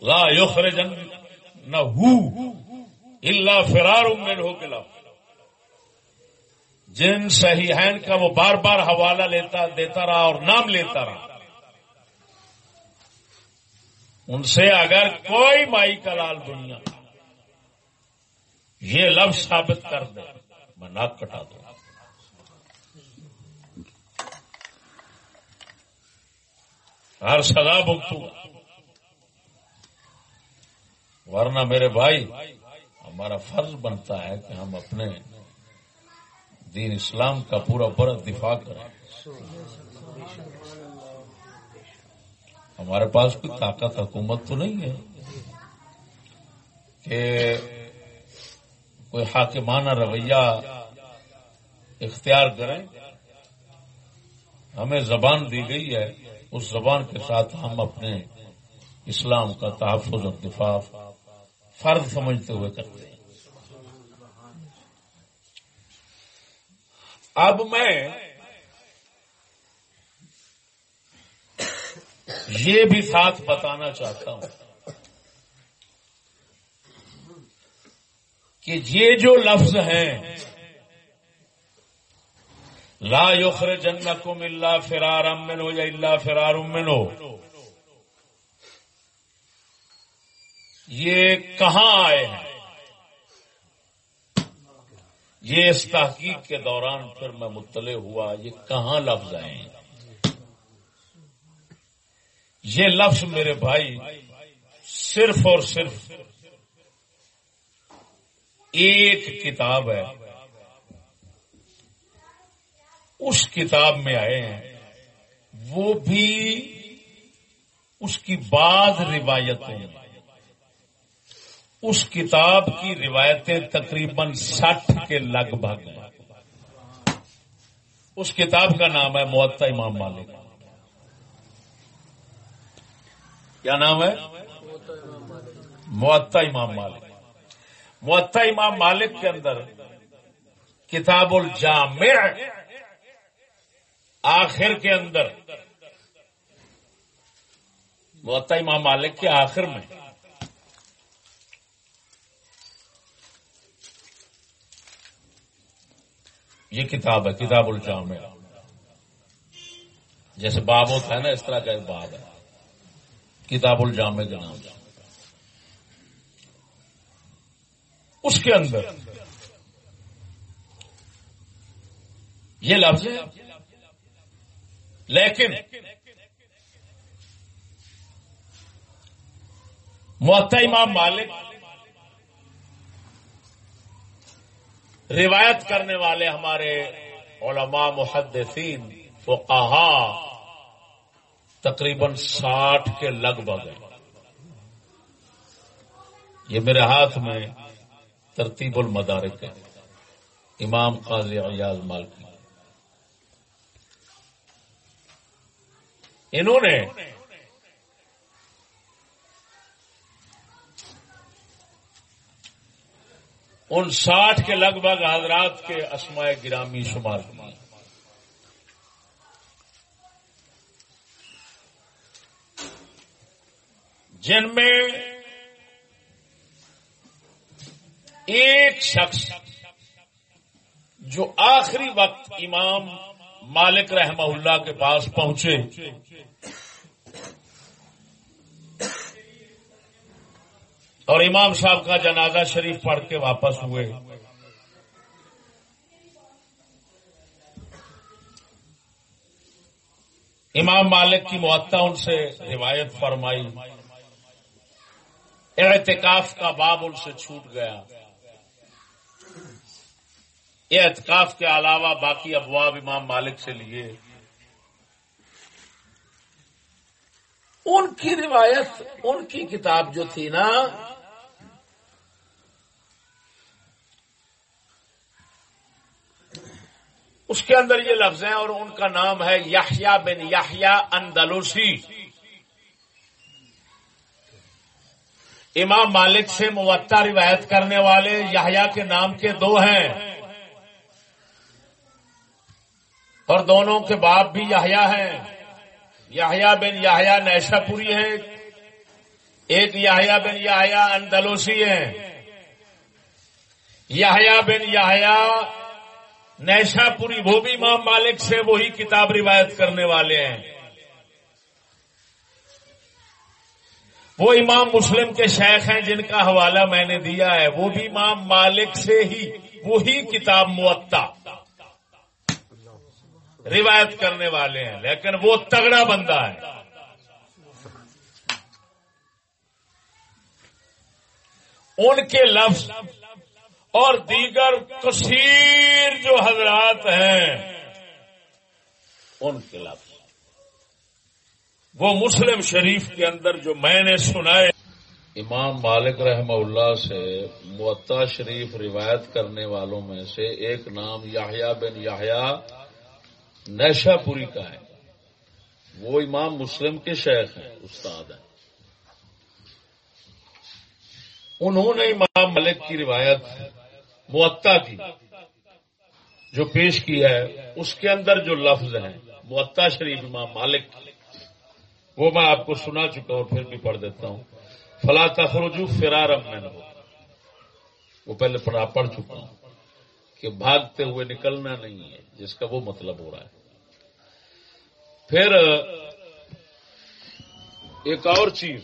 لا یخرجن نہ ہو اللہ فرار امن ہو کے لفظ۔ جن صحیحین کا وہ بار بار حوالہ لیتا دیتا رہا اور نام لیتا رہا۔ ان سے اگر کوئی مائی کا لال دنیا، یہ لفظ ثابت کر دے، میں ناک کٹا دوں۔ ہر سزا بھگتوں۔ ورنہ میرے بھائی، ہمارا فرض بنتا ہے کہ ہم اپنے دین اسلام کا پورا پورا دفاع کریں۔ ہمارے پاس کوئی طاقت حکومت تو نہیں ہے کہ کوئی حاکمانہ رویہ اختیار کریں۔ ہمیں زبان دی گئی ہے، اس زبان کے ساتھ ہم اپنے اسلام کا تحفظ اور دفاع فرض سمجھتے ہوئے کرتے ہیں۔ اب میں یہ بھی ساتھ بتانا چاہتا ہوں کہ یہ جو لفظ ہیں، لا یخر جنکم اللہ فرار امن ہو یا اللہ فرار امن ہو یہ کہاں آئے ہیں؟ یہ اس تحقیق کے دوران پھر میں مطلع ہوا یہ کہاں لفظ آئے ہیں؟ یہ لفظ میرے بھائی صرف اور صرف ایک کتاب ہے۔ اس کتاب میں آئے ہیں۔ وہ بھی اس کی بعض روایتیں۔ اس کتاب کی روایتیں تقریباً سٹھ کے لگ بھگ۔ ہیں اس کتاب کا نام ہے معطا امام مالک۔ کیا نام ہے؟ معطا امام مالک۔ معطا امام مالک کے اندر کتاب الجامع آخر کے اندر موتا امام مالک کے آخر میں، یہ کتاب ہے، کتاب الجام جیسے باب ہوتا ہے نا، اس طرح کا ایک باب ہے۔ کتاب الجامع کے نام اس کے اندر یہ لفظ ہے، لیکن محتا امام مالک روایت کرنے والے ہمارے علماء، محدثین فقہا تقریباً ساٹھ کے لگ بھگ ہیں۔ یہ میرے ہاتھ میں ترتیب المدارک ہے۔ امام قاضی ایاز مالکی۔ انہوں نے ان ساٹھ کے لگ بھگ حضرات کے اسماء گرامی شمار کیے۔ جن میں ایک شخص جو آخری وقت امام مالک رحمہ اللہ کے پاس پہنچے، اور امام صاحب کا جنازہ شریف پڑھ کے واپس ہوئے۔ امام مالک کی معطا ان سے روایت فرمائی۔ اعتکاف کا باب ان سے چھوٹ گیا۔ اعتکاف کے علاوہ باقی ابواب امام مالک سے لیے۔ ان کی روایت، ان کی کتاب جو تھی نا، اس کے اندر یہ لفظ ہیں اور ان کا نام ہے یاہیا بن یاہیا اندلوسی امام مالک سے موتا روایت کرنے والے یاہیا کے نام کے دو ہیں۔ اور دونوں کے باپ بھی یاہیا ہیں۔ یاہیا بن یاہیا نیشا پوری ہے ایک یاہیا بن یاہیا اندلوسی ہے یاہیا بن یاہیا نیشا پوری وہ بھی امام مالک سے وہی کتاب روایت کرنے والے ہیں۔ وہ امام مسلم کے شیخ ہیں جن کا حوالہ میں نے دیا ہے۔ وہ بھی امام مالک سے ہی، وہی کتاب معطا روایت کرنے والے ہیں، لیکن وہ تگڑا بندہ ہے۔ ان کے لفظ اور دیگر کثیر جو حضرات ہیں، ان کے لفظ۔ وہ مسلم شریف کے اندر جو میں نے سنائے امام مالک رحمہ اللہ سے معطا شریف روایت کرنے والوں میں سے ایک نام یاہیا بن یاہیا نیشا پوری کا ہے۔ وہ امام مسلم کے شیخ ہیں، استاد ہیں۔ انہوں نے امام ملک کی روایت معطا کی، جو پیش کی ہے، اس کے اندر جو لفظ ہیں معطا شریف امام مالک۔ کی وہ میں آپ کو سنا چکا ہوں پھر بھی پڑھ دیتا ہوں۔ فلا تخرجو فرارم میں وہ پہلے پڑھا، پڑھ چکا ہوں کہ بھاگتے ہوئے نکلنا نہیں ہے، جس کا وہ مطلب ہو رہا ہے۔ پھر، ایک اور چیز۔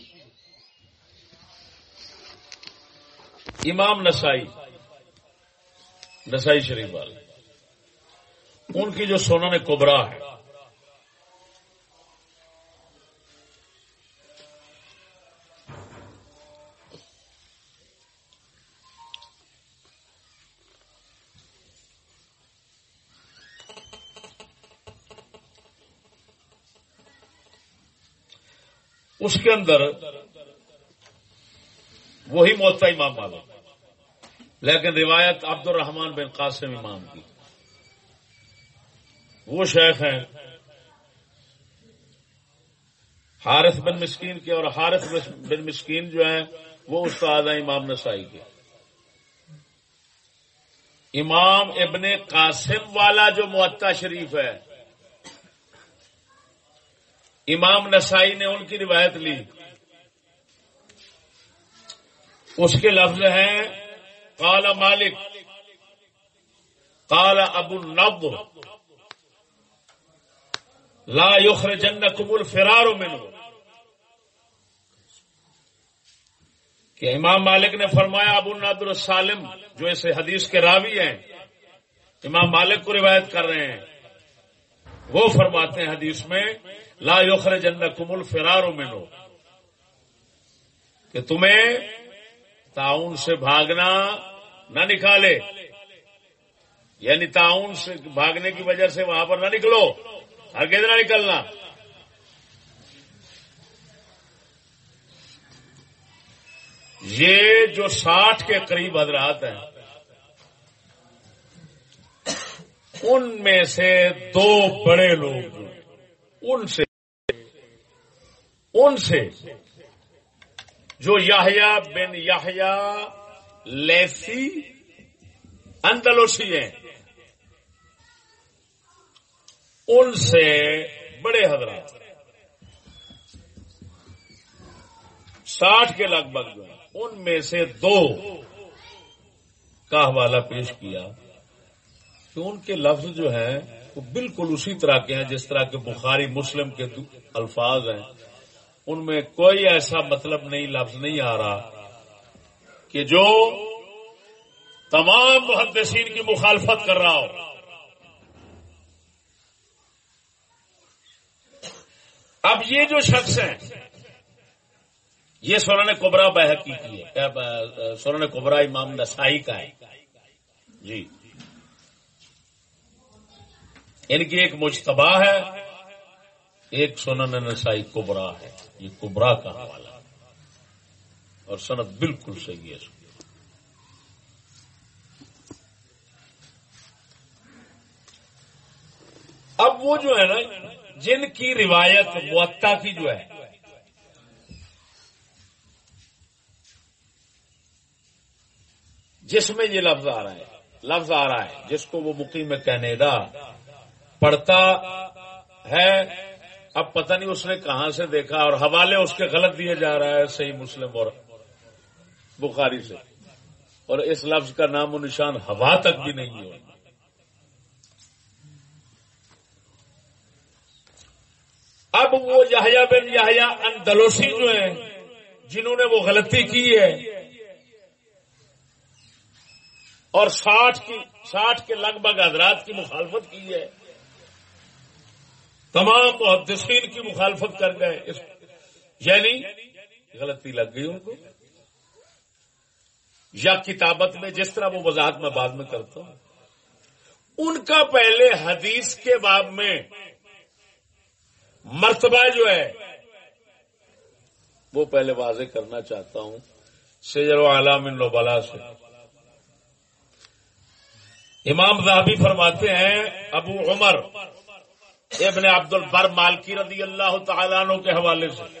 امام نسائی نسائی شریف والے، ان کی جو سونا نے کوبرا ہے اس کے اندر وہی موتا امام والا لیکن روایت عبد الرحمان بن قاسم امام کی۔ وہ شیخ ہیں۔ حارث بن مسکین کے اور حارث بن مسکین جو ہیں، وہ استاد ہیں امام نسائی کے۔ امام ابن قاسم والا جو معطا شریف ہے امام نسائی نے ان کی روایت لی۔ اس کے لفظ ہیں کالا مالک کالا ابو نب لا یخر جن قبول فرارو میں کہ امام مالک نے فرمایا، ابو نادر السالم، جو اس حدیث کے راوی ہیں، امام مالک کو روایت کر رہے ہیں۔ وہ فرماتے ہیں حدیث میں لا یخر جن کمل فرارو میں کہ تمہیں تعاون سے بھاگنا نہ نکالے. یعنی تعاون سے بھاگنے کی وجہ سے وہاں پر نہ نکلو. ہر نہ نکلنا. یہ جو ساٹھ کے قریب حضرات ہیں، ان میں سے دو بڑے لوگ ان سے ان سے جو Yahya bin Yahya Laythi Andalusi ہیں، ان سے بڑے حضرات ساٹھ کے لگ بھگ جو ان میں سے دو کا حوالہ پیش کیا۔ کہ ان کے لفظ جو ہیں، وہ بالکل اسی طرح کے ہیں، جس طرح کے بخاری، مسلم کے الفاظ ہیں۔ ان میں کوئی ایسا مطلب نہیں، لفظ نہیں آ رہا کہ جو تمام محدثین کی مخالفت کر رہا ہو۔ اب یہ جو شخص ہیں، یہ سورن کوبرا بحقی کی ہے سورن کوبرا امام نسائی کا ہے۔ جی۔ ان کی ایک مشتبہ ہے، ایک سنن نسائی کبرا ہے۔ یہ کبرا کا حوالہ اور صنعت بالکل صحیح ہے اس اب وہ جو ہے نا، جن کی روایت معتا کی جو ہے، جس میں یہ لفظ آ رہا ہے، لفظ آ رہا ہے، جس کو وہ مقیم کینیڈا پڑھتا ہے اب پتہ نہیں اس نے کہاں سے دیکھا اور حوالے اس کے غلط دیے جا رہا ہے صحیح مسلم اور بخاری سے۔ اور اس لفظ کا نام و نشان ہوا تک بھی نہیں ہو اب وہ یحیا بن یحیا اندلوسی جو ہیں، جنہوں نے وہ غلطی کی ہے، اور ساٹھ کی، ساٹھ کے لگ بھگ حضرات کی مخالفت کی ہے۔ تمام محدثین کی مخالفت کر گئے۔ یعنی غلطی لگ گئی ان کو۔ یا کتابت میں جس طرح وہ وضاحت میں بعد میں کرتا ہوں۔ ان کا پہلے حدیث کے باب میں مرتبہ جو ہے، وہ پہلے واضح کرنا چاہتا ہوں۔ سیجر و علام لوبلا سے۔ امام زہبی فرماتے ہیں، ابو عمر ابن عبد البر مالکی رضی اللہ تعالیٰ عنہ کے حوالے سے۔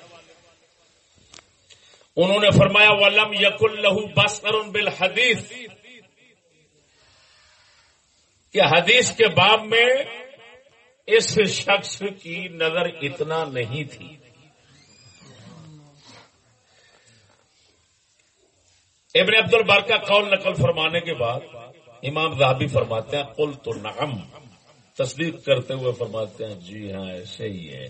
انہوں نے فرمایا، ولم یق اللہ بسر بل حدیث کہ حدیث کے باب میں اس شخص کی نظر اتنا نہیں تھی۔ ابن عبد البر کا قول نقل فرمانے کے بعد امام زہبی فرماتے ہیں قل تو نعم۔ تصدیق کرتے ہوئے فرماتے ہیں جی ہاں ایسے ہی ہے۔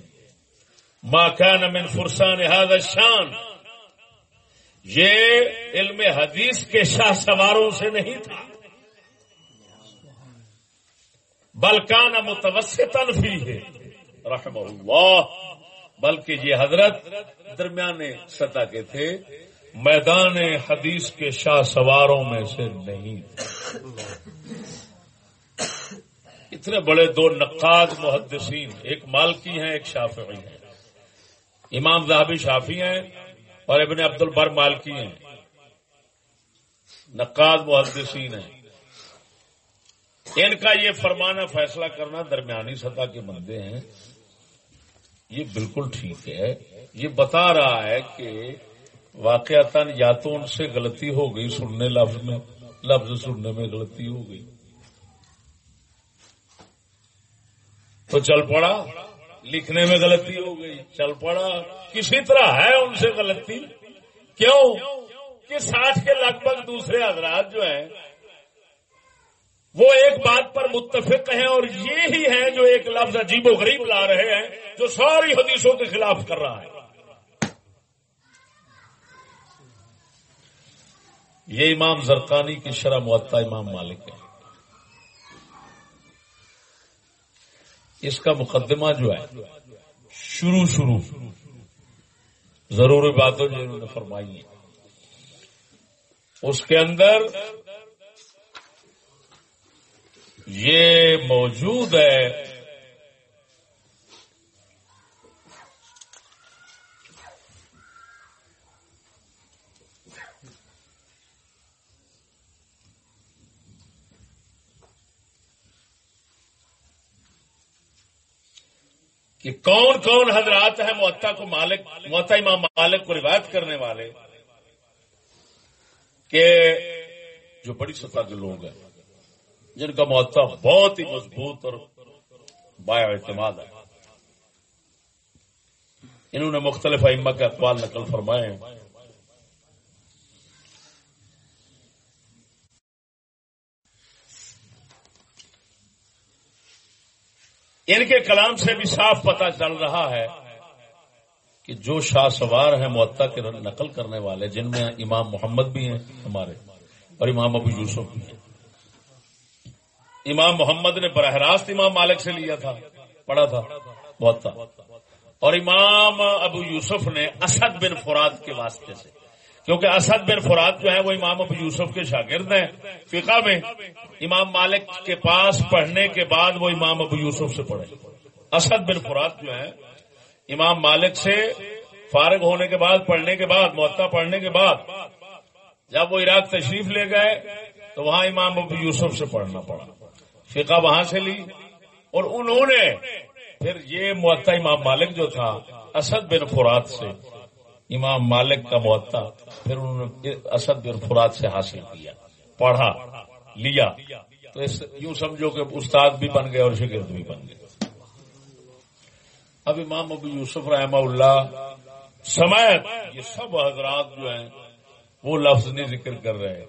ماں کان من فرسان هذا شان یہ علم حدیث کے شاہ سواروں سے نہیں تھا۔ بلکان متوسطن فی ہے رحم اللہ۔ بلکہ یہ حضرت درمیان سطح کے تھے۔ میدان حدیث کے شاہ سواروں میں سے نہیں۔ تھے اتنے بڑے دو نقاد محدثین، ایک مالکی ہیں، ایک شافعی ہیں۔ امام زہبی شافی ہیں اور ابن عبد البر مالکی ہیں۔ نقاد محدثین ہیں۔ ان کا یہ فرمانا، فیصلہ کرنا درمیانی سطح کے بندے ہیں۔ یہ بالکل ٹھیک ہے۔ یہ بتا رہا ہے کہ واقعات یا تو ان سے غلطی ہو گئی، سننے لفظ میں، لفظ سننے میں غلطی ہو گئی۔ تو چل پڑا۔ لکھنے میں غلطی ہو گئی۔ چل پڑا۔ کسی طرح ہے ان سے غلطی؟ کیوں؟ کہ ساٹھ کے لگ بھگ دوسرے حضرات جو ہیں، وہ ایک بات پر متفق ہیں اور یہ ہی ہے جو ایک لفظ عجیب و غریب لا رہے ہیں، جو ساری حدیثوں کے خلاف کر رہا ہے۔ یہ امام زرقانی کی شرح معطا امام مالک ہے۔ اس کا مقدمہ جو ہے، شروع شروع، ضروری باتوں جو انہوں نے فرمائی ہیں۔ اس کے اندر یہ موجود ہے کہ کون کون حضرات ہیں معتا کو مالک معتا امام مالک کو روایت کرنے والے کہ جو بڑی سطح کے لوگ ہیں، جن کا معتا بہت ہی مضبوط اور با اعتماد ہے۔ انہوں نے مختلف ائمہ کے اقوال نقل فرمائے ہیں۔ ان کے کلام سے بھی صاف پتا چل رہا ہے کہ جو شاہ سوار ہیں معتا کے نقل کرنے والے، جن میں امام محمد بھی ہیں ہمارے اور امام ابو یوسف بھی ہیں۔ امام محمد نے براہ راست امام مالک سے لیا تھا، پڑھا تھا معتا اور امام ابو یوسف نے اسد بن فراد کے واسطے سے۔ کیونکہ اسد بن فراد جو ہے وہ امام ابو یوسف کے شاگرد ہیں۔ فقہ میں امام مالک کے پاس پڑھنے کے بعد وہ امام ابو یوسف سے پڑھے۔ اسد بن فراد جو ہے امام مالک سے فارغ ہونے کے بعد، پڑھنے کے بعد، معطا پڑھنے کے بعد جب وہ عراق تشریف لے گئے تو وہاں امام ابو یوسف سے پڑھنا پڑا۔ فقہ وہاں سے لی اور انہوں نے پھر یہ معطا امام مالک جو تھا، اسد بن فراد سے امام مالک کا معطا پھر انہوں نے اسد بن فراد سے حاصل کیا، پڑھا، لیا۔ تو اس یوں سمجھو کہ استاد بھی بن گئے اور شگرد بھی بن گئے۔ اب امام ابو یوسف رحمہ اللہ سمیت یہ سب حضرات جو ہیں، وہ لفظ نہیں ذکر کر رہے۔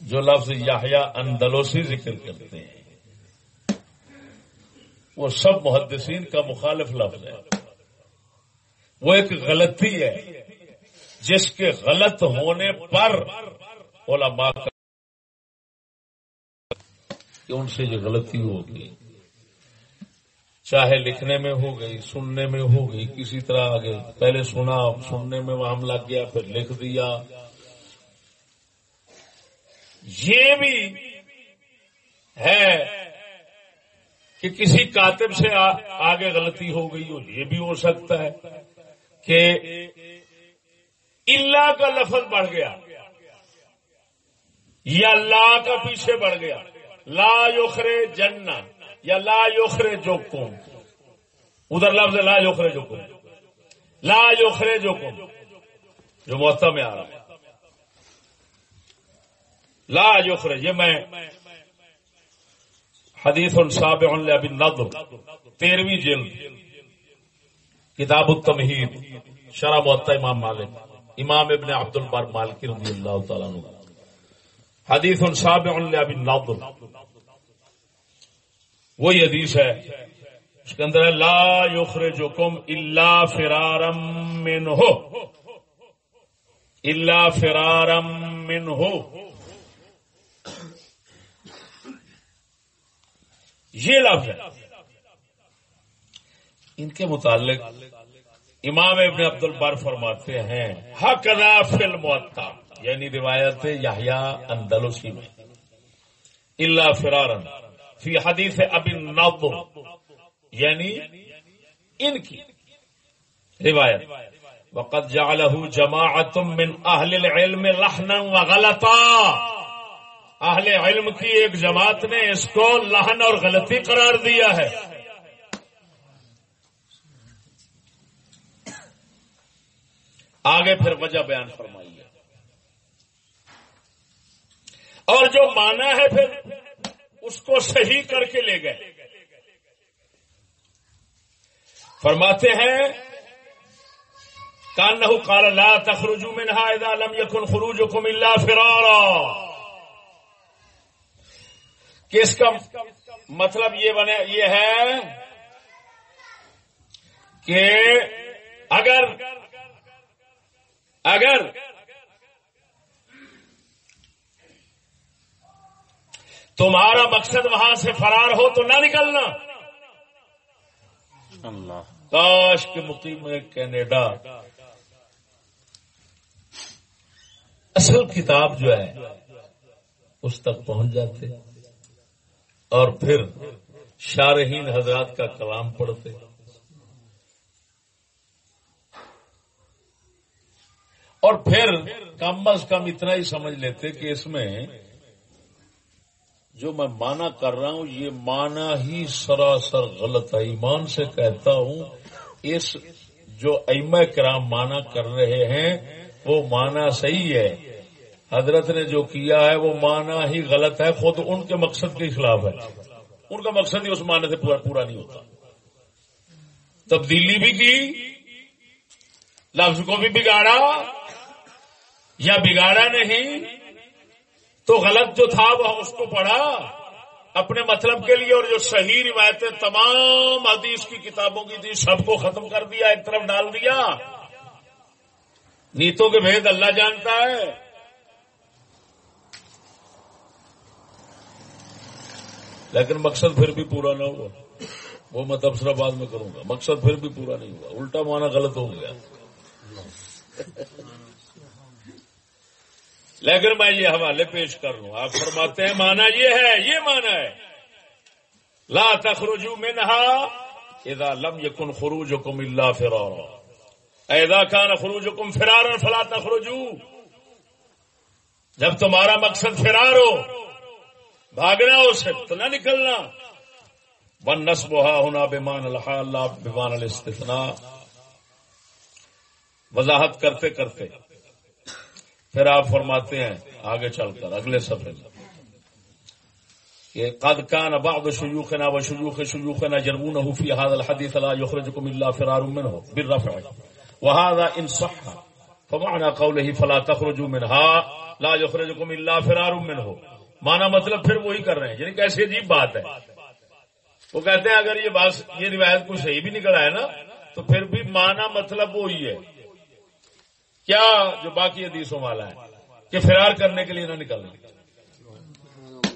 جو لفظ یاہیا اندلوسی ذکر کرتے ہیں۔ وہ سب محدثین کا مخالف لفظ ہے۔ وہ ایک غلطی ہے۔ جس کے غلط ہونے پر علماء کہ ان سے یہ غلطی ہوگی چاہے لکھنے میں ہو گئی، سننے میں ہو گئی، کسی طرح آگے پہلے سنا سننے میں وہاں لگ گیا، پھر لکھ دیا۔ یہ بھی ہے کہ کسی کاتب سے آگے غلطی ہو گئی ہو یہ بھی ہو سکتا ہے۔ کہ اللہ کا لفظ بڑھ گیا یا لا کا پیچھے بڑھ گیا لا یوخرے جننا یا لا یوخرے جو کون ادھر لفظ لا یوخرے جو کون لا یوخرے جو کون جو موتا میں آ رہا ہے لا یوخرے یہ میں حدیث الصاب ابی النضر تیرہویں جلد کتاب التمہید، شرح معطا امام مالک، امام ابن عبد البر مالکی رضی اللہ تعالیٰ عنہ۔ حدیث صاب ابی النضر وہی حدیث ہے، اس کے اندر ہے، لا یخرجکم الا فرارم منہ۔ الا فرارم منہ۔ یہ لفظ ہے۔ ان کے متعلق امام ابن عبد البر فرماتے ہیں حق فل معطا یعنی روایت یحیا اندلسی میں اللہ فرارن فی حدیث ابن نضر یعنی ان کی روایت، وقد جعله جماعت من اہل العلم لحنا وغلطا اہل علم کی ایک جماعت نے اس کو لہن اور غلطی قرار دیا ہے۔ آگے پھر وجہ بیان فرمائیے اور جو مانا ہے پھر اس کو صحیح کر کے لے گئے۔ فرماتے ہیں کان نہ کال لا تخرجو منہا اذا لم یکن خروجکم الا فرارا۔ کہ اس کا مطلب یہ بنے، یہ ہے کہ اگر اگر تمہارا مقصد وہاں سے فرار ہو تو نہ نکلنا۔ اللہ۔ کاش کے مقیم کینیڈا۔ اصل کتاب جو ہے اس تک پہنچ جاتے اور پھر شارحین حضرات کا کلام پڑھتے۔ اور پھر کم از کم اتنا ہی سمجھ لیتے کہ اس میں جو میں مانا کر رہا ہوں، یہ مانا ہی سراسر غلط ہے۔ ایمان سے کہتا ہوں، اس جو ام کرام مانا کر رہے ہیں، وہ مانا صحیح ہے۔ حضرت نے جو کیا ہے، وہ مانا ہی غلط ہے۔ خود ان کے مقصد کے خلاف ہے۔ ان کا مقصد ہی اس معنی سے پورا پورا نہیں ہوتا۔ تبدیلی بھی کی، لفظ کو بھی بگاڑا یا بگاڑا نہیں، تو غلط جو تھا وہ اس کو پڑھا اپنے مطلب کے لیے اور جو صحیح روایتیں تمام حدیث کی کتابوں کی تھی، سب کو ختم کر دیا، ایک طرف ڈال دیا۔ نیتوں کے بھید اللہ جانتا ہے۔ لیکن مقصد پھر بھی پورا نہ ہوا۔ وہ میں تبصرہ بعد میں کروں گا۔ مقصد پھر بھی پورا نہیں ہوا۔ الٹا مانا غلط ہو گیا۔ لیکن میں یہ حوالے پیش کر لوں آپ فرماتے ہیں مانا یہ ہے، یہ مانا ہے۔ لا تخرجو منہا اذا لم یکن خروجکم الا فرارا۔ اذا کان خروجکم فرارا فلا تخرجو جب تمہارا مقصد فرار ہو، بھاگنا ہو سے تو نہ نکلنا۔ ون نسب ہونا بیمان الحال بیمان الاستثناء۔ وضاحت کرتے کرتے پھر آپ فرماتے ہیں، آگے چل کر، اگلے سفر میں، کہ قد كان بعض شيوخنا وشيوخ شيوخنا يرمونه في هذا الحديث لا يخرجكم الا فرار منه بالرفع. وهذا ان صح فمعنى قوله فلا تخرجوا منها، لا يخرجكم الا فرار منه. مانا مطلب پھر وہی کر رہے ہیں یعنی کیسی عجیب بات ہے۔ وہ کہتے ہیں اگر یہ بات، یہ روایت کو صحیح بھی نکل آئے نا، تو پھر بھی مانا مطلب وہی ہے۔ کیا جو باقی حدیثوں والا ہے کہ فرار کرنے کے لیے نہ نکلنا؟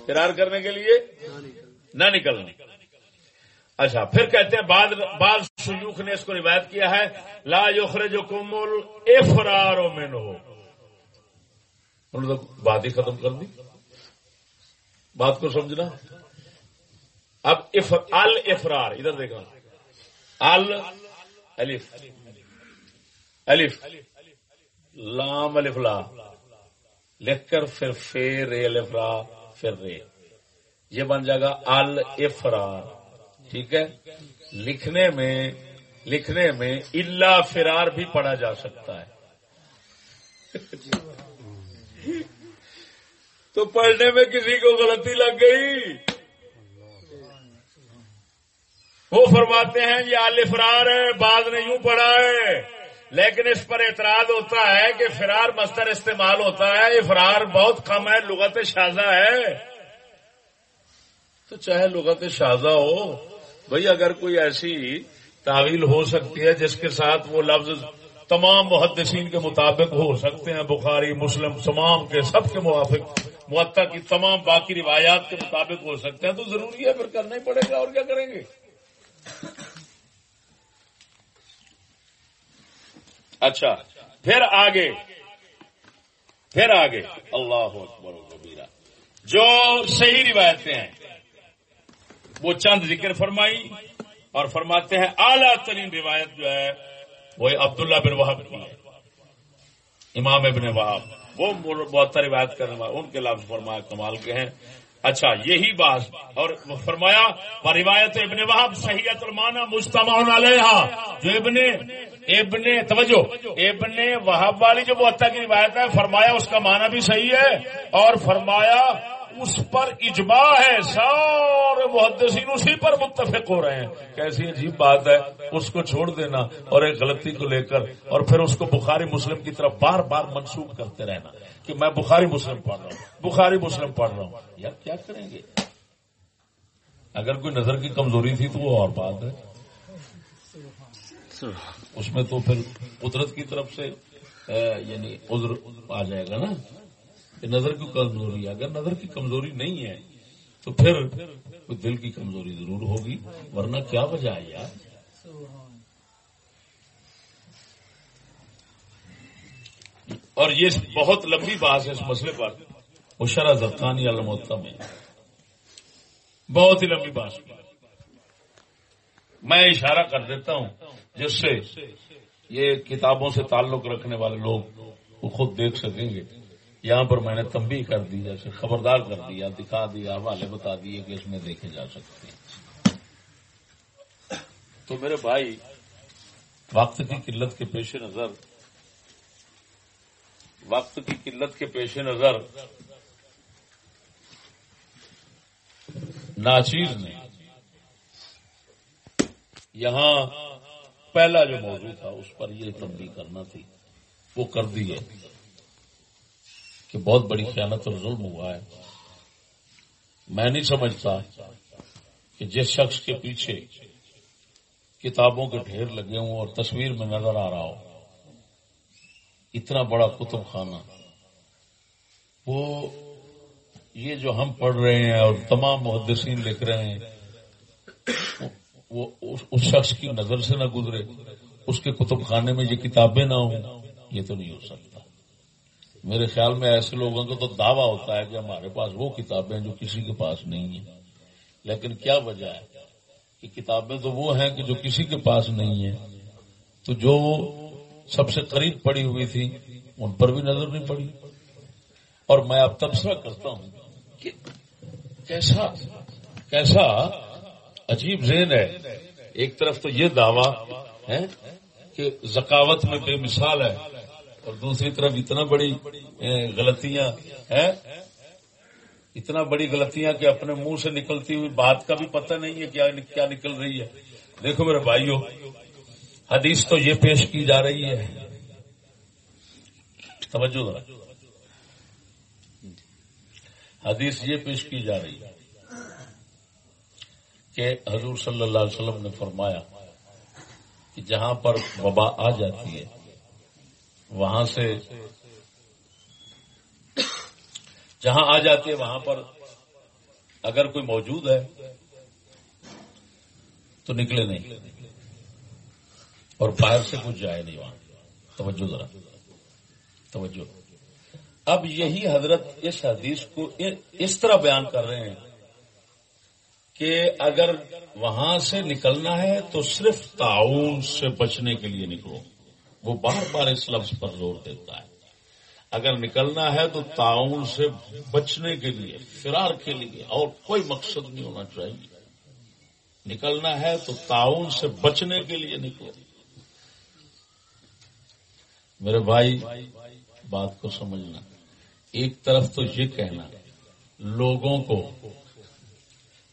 فرار کرنے کے لیے نہ نکلنا۔ اچھا پھر کہتے ہیں بعض بعض شیوخ نے اس کو روایت کیا ہے، لا یخر جو کمل افرار میں ہو بات ہی ختم کر دی۔ بات کو سمجھنا۔ اب ال افرار ادھر دیکھا۔ الف۔ الف۔ لام الفلا لکھ کر پھر فے رے لفرا پھر رے۔ یہ بن جائے گا ال ٹھیک ہے؟ لکھنے میں لکھنے میں اللہ فرار بھی پڑھا جا سکتا ہے۔ تو پڑھنے میں کسی کو غلطی لگ گئی؟ وہ فرماتے ہیں یہ آل فرار ہے، بعد نے یوں پڑھا ہے۔ لیکن اس پر اعتراض ہوتا ہے کہ فرار مستر استعمال ہوتا ہے افرار بہت کم ہے، لغت شازہ ہے۔ تو چاہے لغت شازہ ہو، بھئی اگر کوئی ایسی تعویل ہو سکتی ہے جس کے ساتھ وہ لفظ تمام محدثین کے مطابق ہو سکتے ہیں، بخاری، مسلم، تمام کے، سب کے موافق، معطا کی تمام باقی روایات کے مطابق ہو سکتے ہیں، تو ضروری ہے، پھر کرنا ہی پڑے گا اور کیا کریں گے؟ اچھا پھر آگے۔ پھر آگے۔ اللہ اکبر کبیرہ۔ جو صحیح روایتیں ہیں، وہ چند ذکر فرمائی اور فرماتے ہیں، اعلیٰ ترین روایت جو ہے، وہ عبداللہ بن وحب کی۔ ہے امام ابن وحب وہ بہتر روایت کرنے والے ان کے لفظ فرمایا، کمال کے ہیں۔ اچھا یہی بات۔ اور فرمایا روایت ابن وحب صحیحت المانا مجتمع علیہ جو ابن ابن توجہ، ابن وحب والی جو معطا کی روایت ہے، فرمایا اس کا معنی بھی صحیح ہے۔ اور فرمایا، اس پر اجماع ہے۔ سارے محدثین اسی پر متفق ہو رہے ہیں۔ کیسی عجیب بات ہے۔ اس کو چھوڑ دینا اور ایک غلطی کو لے کر اور پھر اس کو بخاری مسلم کی طرف بار بار منسوخ کرتے رہنا۔ کہ میں بخاری مسلم پڑھ رہا ہوں۔ بخاری مسلم پڑھ رہا ہوں۔ یار کیا کریں گے؟ اگر کوئی نظر کی کمزوری تھی تو وہ اور بات ہے۔ اس میں تو پھر قدرت کی طرف سے یعنی عذر آ جائے گا نا۔ کہ نظر کی کمزوری، اگر نظر کی کمزوری نہیں ہے، تو پھر دل کی کمزوری ضرور ہوگی، ورنہ کیا وجہ ہے یار؟ اور یہ بہت لمبی بات ہے اس مسئلے پر۔ مشرہ زرخانی علمتا میں۔ بہت ہی لمبی بات میں اشارہ کر دیتا ہوں جس سے یہ کتابوں سے تعلق رکھنے والے لوگ وہ خود دیکھ سکیں گے۔ یہاں پر میں نے تمبی کر دی جیسے خبردار کر دیا دکھا دیا حوالے بتا دیے کہ اس میں دیکھے جا سکتے ہیں۔ تو میرے بھائی، وقت کی قلت کے پیش نظر وقت کی قلت کے پیش نظر ناچیر نے یہاں پہلا جو موضوع تھا اس پر یہ تبدیل کرنا تھی، وہ کر دی ہے کہ بہت بڑی خیانت اور ظلم ہوا ہے۔ میں نہیں سمجھتا کہ جس شخص کے پیچھے کتابوں کے ڈھیر لگے ہوں اور تصویر میں نظر آ رہا ہو اتنا بڑا کتب خانہ۔ وہ یہ جو ہم پڑھ رہے ہیں اور تمام محدثین لکھ رہے ہیں، وہ اس شخص کی نظر سے نہ گزرے۔ اس کے کتب خانے میں یہ کتابیں نہ ہوں، یہ تو نہیں ہو سکتا۔ میرے خیال میں ایسے لوگوں کو تو دعویٰ ہوتا ہے کہ ہمارے پاس وہ کتابیں جو کسی کے پاس نہیں ہیں۔ لیکن کیا وجہ ہے کہ کتابیں تو وہ ہیں کہ جو کسی کے پاس نہیں ہیں؟ تو جو سب سے قریب پڑی ہوئی تھی، ان پر بھی نظر نہیں پڑی۔ اور میں اب تبصرہ کرتا ہوں کہ کیسا کیسا عجیب ذہن ہے۔ ایک طرف تو یہ دعویٰ ہے کہ ذکاوت میں بے مثال ہے، اور دوسری طرف اتنا بڑی غلطیاں ہیں۔ اتنا بڑی غلطیاں کہ اپنے منہ سے نکلتی ہوئی بات کا بھی پتہ نہیں ہے کیا نکل رہی ہے۔ دیکھو میرے بھائیوں حدیث تو یہ پیش کی جا رہی ہے۔ توجہ حدیث یہ پیش کی جا رہی ہے کہ حضور صلی اللہ علیہ وسلم نے فرمایا کہ جہاں پر وبا آ جاتی ہے، وہاں سے جہاں آ جاتی ہے، وہاں پر اگر کوئی موجود ہے تو نکلے نہیں۔ اور باہر سے کچھ جائے نہیں وہاں۔ توجہ ذرا۔ توجہ۔ اب یہی حضرت اس حدیث کو اس طرح بیان کر رہے ہیں کہ اگر وہاں سے نکلنا ہے تو صرف تعاون سے بچنے کے لیے نکلو۔ وہ بار بار اس لفظ پر زور دیتا ہے۔ اگر نکلنا ہے تو تعاون سے بچنے کے لیے، فرار کے لیے، اور کوئی مقصد نہیں ہونا چاہیے۔ نکلنا ہے تو تعاون سے بچنے کے لیے نکلو۔ میرے بھائی، بات کو سمجھنا۔ ایک طرف تو یہ کہنا، لوگوں کو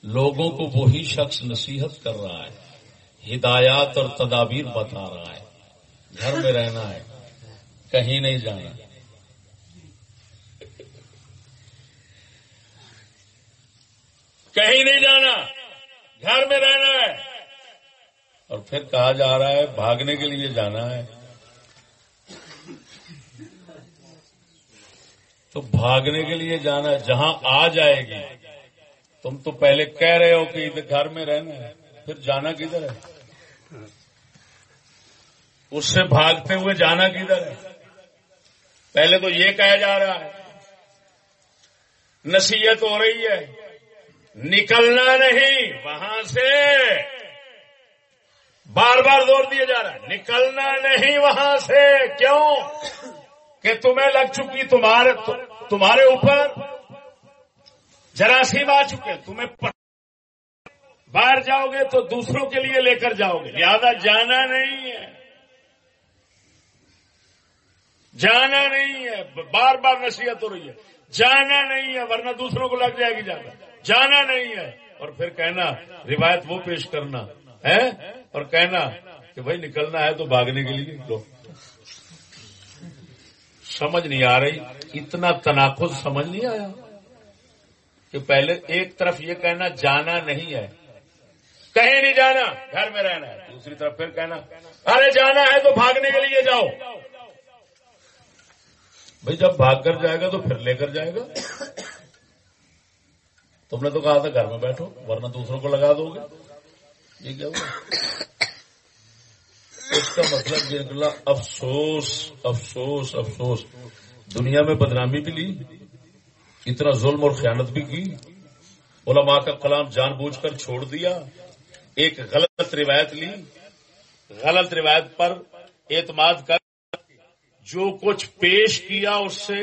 لوگوں کو وہی شخص نصیحت کر رہا ہے، ہدایات اور تدابیر بتا رہا ہے۔ گھر میں رہنا ہے، کہیں نہیں جانا۔ کہیں نہیں جانا، گھر میں رہنا ہے۔ اور پھر کہا جا رہا ہے، بھاگنے کے لیے جانا ہے۔ تو بھاگنے کے لیے جانا ہے، جہاں آ جائے گی۔ تم تو پہلے کہہ رہے ہو کہ گھر میں رہنا ہے، پھر جانا کدھر ہے؟ اس سے بھاگتے ہوئے جانا کدھر ہے؟ پہلے تو یہ کہا جا رہا ہے، نصیحت ہو رہی ہے، نکلنا نہیں، وہاں سے بار بار زور دیا جا رہا ہے، نکلنا نہیں وہاں سے، کیوں؟ کہ تمہیں لگ چکی تمہارے تمہارے اوپر جراثیم آ چکے تمہیں باہر جاؤ گے تو دوسروں کے لیے لے کر جاؤ گے۔ لہذا جانا نہیں ہے۔ جانا نہیں ہے۔ بار بار نصیحت ہو رہی ہے۔ جانا نہیں ہے، ورنہ دوسروں کو لگ جائے گی جانا۔ جانا نہیں ہے۔ اور پھر کہنا، روایت وہ پیش کرنا ہے اور کہنا کہ بھائی نکلنا ہے تو بھاگنے کے لیے۔ نکلو سمجھ نہیں آ رہی، اتنا تناخذ سمجھ نہیں آیا۔ کہ پہلے ایک طرف یہ کہنا، جانا نہیں ہے۔ کہیں نہیں جانا، گھر میں رہنا ہے۔ دوسری طرف پھر کہنا، ارے جانا ہے تو بھاگنے کے لیے جاؤ۔ بھائی جب بھاگ کر جائے گا تو پھر لے کر جائے گا۔ تم نے تو کہا تھا گھر میں بیٹھو، ورنہ دوسروں کو لگا دو گے۔ یہ کیا ہوا؟ اس کا مطلب یہ نکلا افسوس افسوس افسوس۔ دنیا میں بدنامی بھی لی، اتنا ظلم اور خیانت بھی کی۔ علماء کا کلام جان بوجھ کر چھوڑ دیا۔ ایک غلط روایت لی۔ غلط روایت پر اعتماد کر۔ جو کچھ پیش کیا اس سے،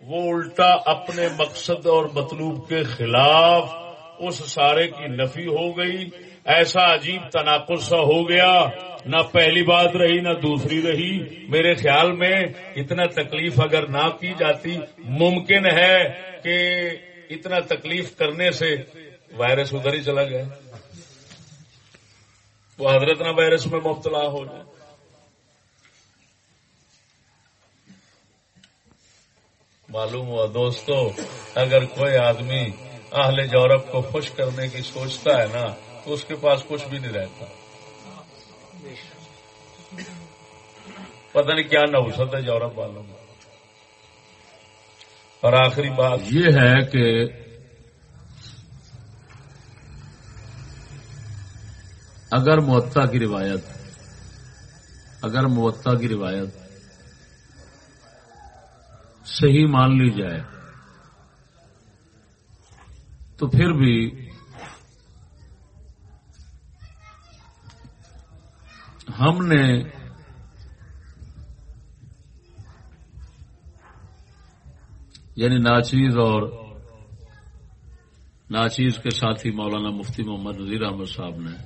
وہ الٹا اپنے مقصد اور مطلوب کے خلاف اس سارے کی نفی ہو گئی۔ ایسا عجیب تناقض سا ہو گیا، نہ پہلی بات رہی، نہ دوسری رہی۔ میرے خیال میں اتنا تکلیف اگر نہ کی جاتی، ممکن ہے کہ اتنا تکلیف کرنے سے وائرس ادھر ہی چلا گیا۔ وہ حضرت نہ وائرس میں مبتلا ہو جائے۔ معلوم ہوا دوستو، اگر کوئی آدمی اہل یورپ کو خوش کرنے کی سوچتا ہے نا تو اس کے پاس کچھ بھی نہیں رہتا۔ پتہ نہیں کیا نوسط ہے یورپ والوں میں اور آخری بات۔ یہ ہے کہ اگر معطا کی روایت، اگر معطا کی روایت صحیح مان لی جائے، تو پھر بھی ہم نے یعنی ناچیز اور ناچیز کے ساتھی مولانا مفتی محمد نذیر احمد صاحب نے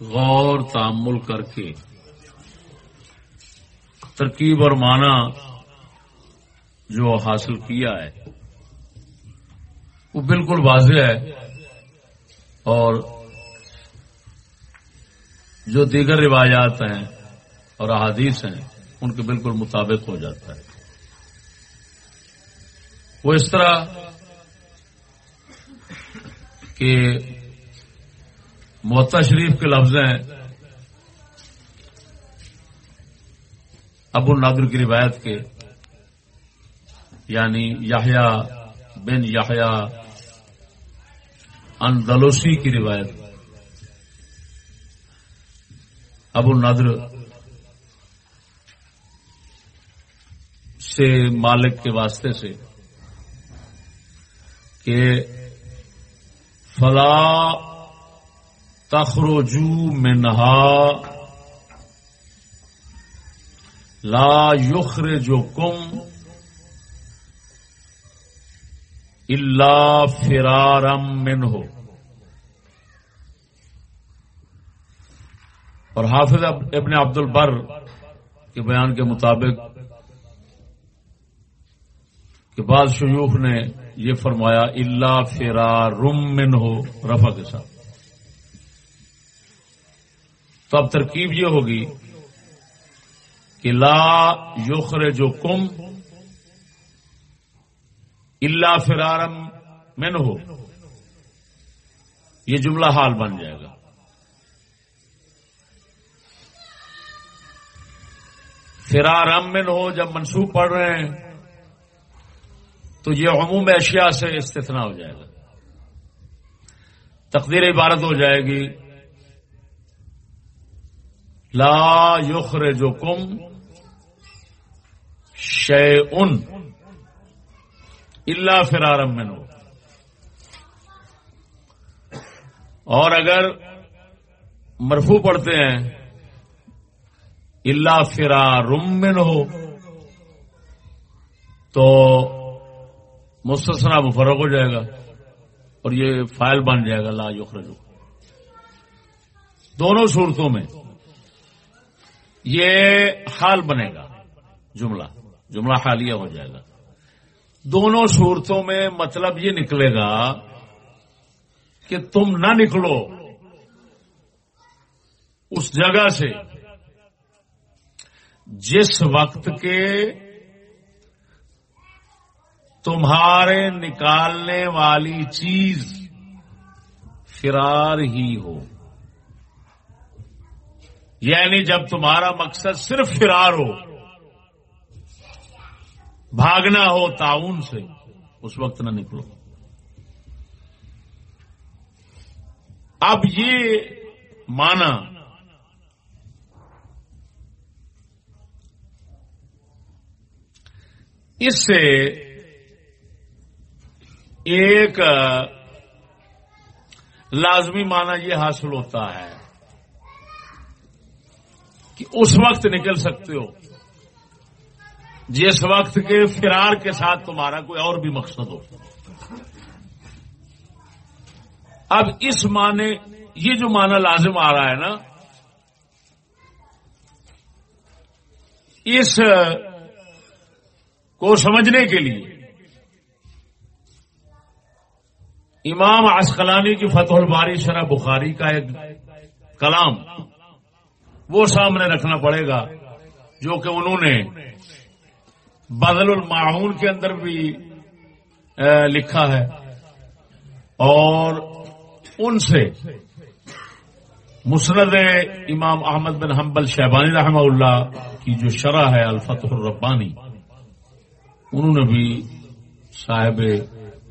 غور تعمل کر کے ترکیب اور معنی جو حاصل کیا ہے، وہ بالکل واضح ہے اور جو دیگر روایات ہیں اور احادیث ہیں، ان کے بالکل مطابق ہو جاتا ہے۔ وہ اس طرح کہ معتا شریف کے لفظ ہیں۔ ابو النادر کی روایت کے یعنی یاہیا بن یاہیا اندلوسی کی روایت۔ ابو النادر سے مالک کے واسطے سے کہ فلا تخرجو منہا لا یخر جو کم اللہ فرارم من اور حافظ ابن عبد البر کے بیان کے مطابق کہ بعض شیوخ نے یہ فرمایا اللہ فرارم من ہو رفا کے ساتھ۔ تو اب ترکیب یہ ہوگی کہ لا یخر جو کم اللہ فرارم من ہو یہ جملہ حال بن جائے گا۔ فرارم من ہو جب منسوخ پڑھ رہے ہیں، تو یہ عموم اشیاء سے استثنا ہو جائے گا۔ تقدیر عبارت ہو جائے گی، لا یخر جو کم شے ان اللہ فرارم من ہو۔ اور اگر مرفو پڑھتے ہیں اللہ فرارم من ہو تو مستثنا مفرق ہو جائے گا اور یہ فائل بن جائے گا، لا یخرجو. دونوں صورتوں میں یہ حال بنے گا، جملہ جملہ حالیہ ہو جائے گا۔ دونوں صورتوں میں مطلب یہ نکلے گا کہ تم نہ نکلو اس جگہ سے جس وقت کے تمہارے نکالنے والی چیز فرار ہی ہو۔ یعنی جب تمہارا مقصد صرف فرار ہو، بھاگنا ہو تعاون سے، اس وقت نہ نکلو۔ اب یہ مانا اس سے ایک لازمی مانا یہ حاصل ہوتا ہے کہ اس وقت نکل سکتے ہو جس وقت کے فرار کے ساتھ تمہارا کوئی اور بھی مقصد ہو۔ اب اس معنی، یہ جو معنی لازم آ رہا ہے نا، اس کو سمجھنے کے لیے۔ امام عسقلانی کی فتح الباری شرح بخاری کا ایک کلام وہ سامنے رکھنا پڑے گا، جو کہ انہوں نے بدل المعون کے اندر بھی لکھا ہے۔ اور ان سے مسرد امام احمد بن حنبل شہبانی رحمہ اللہ کی جو شرح ہے، الفتح الربانی۔ انہوں نے بھی صاحب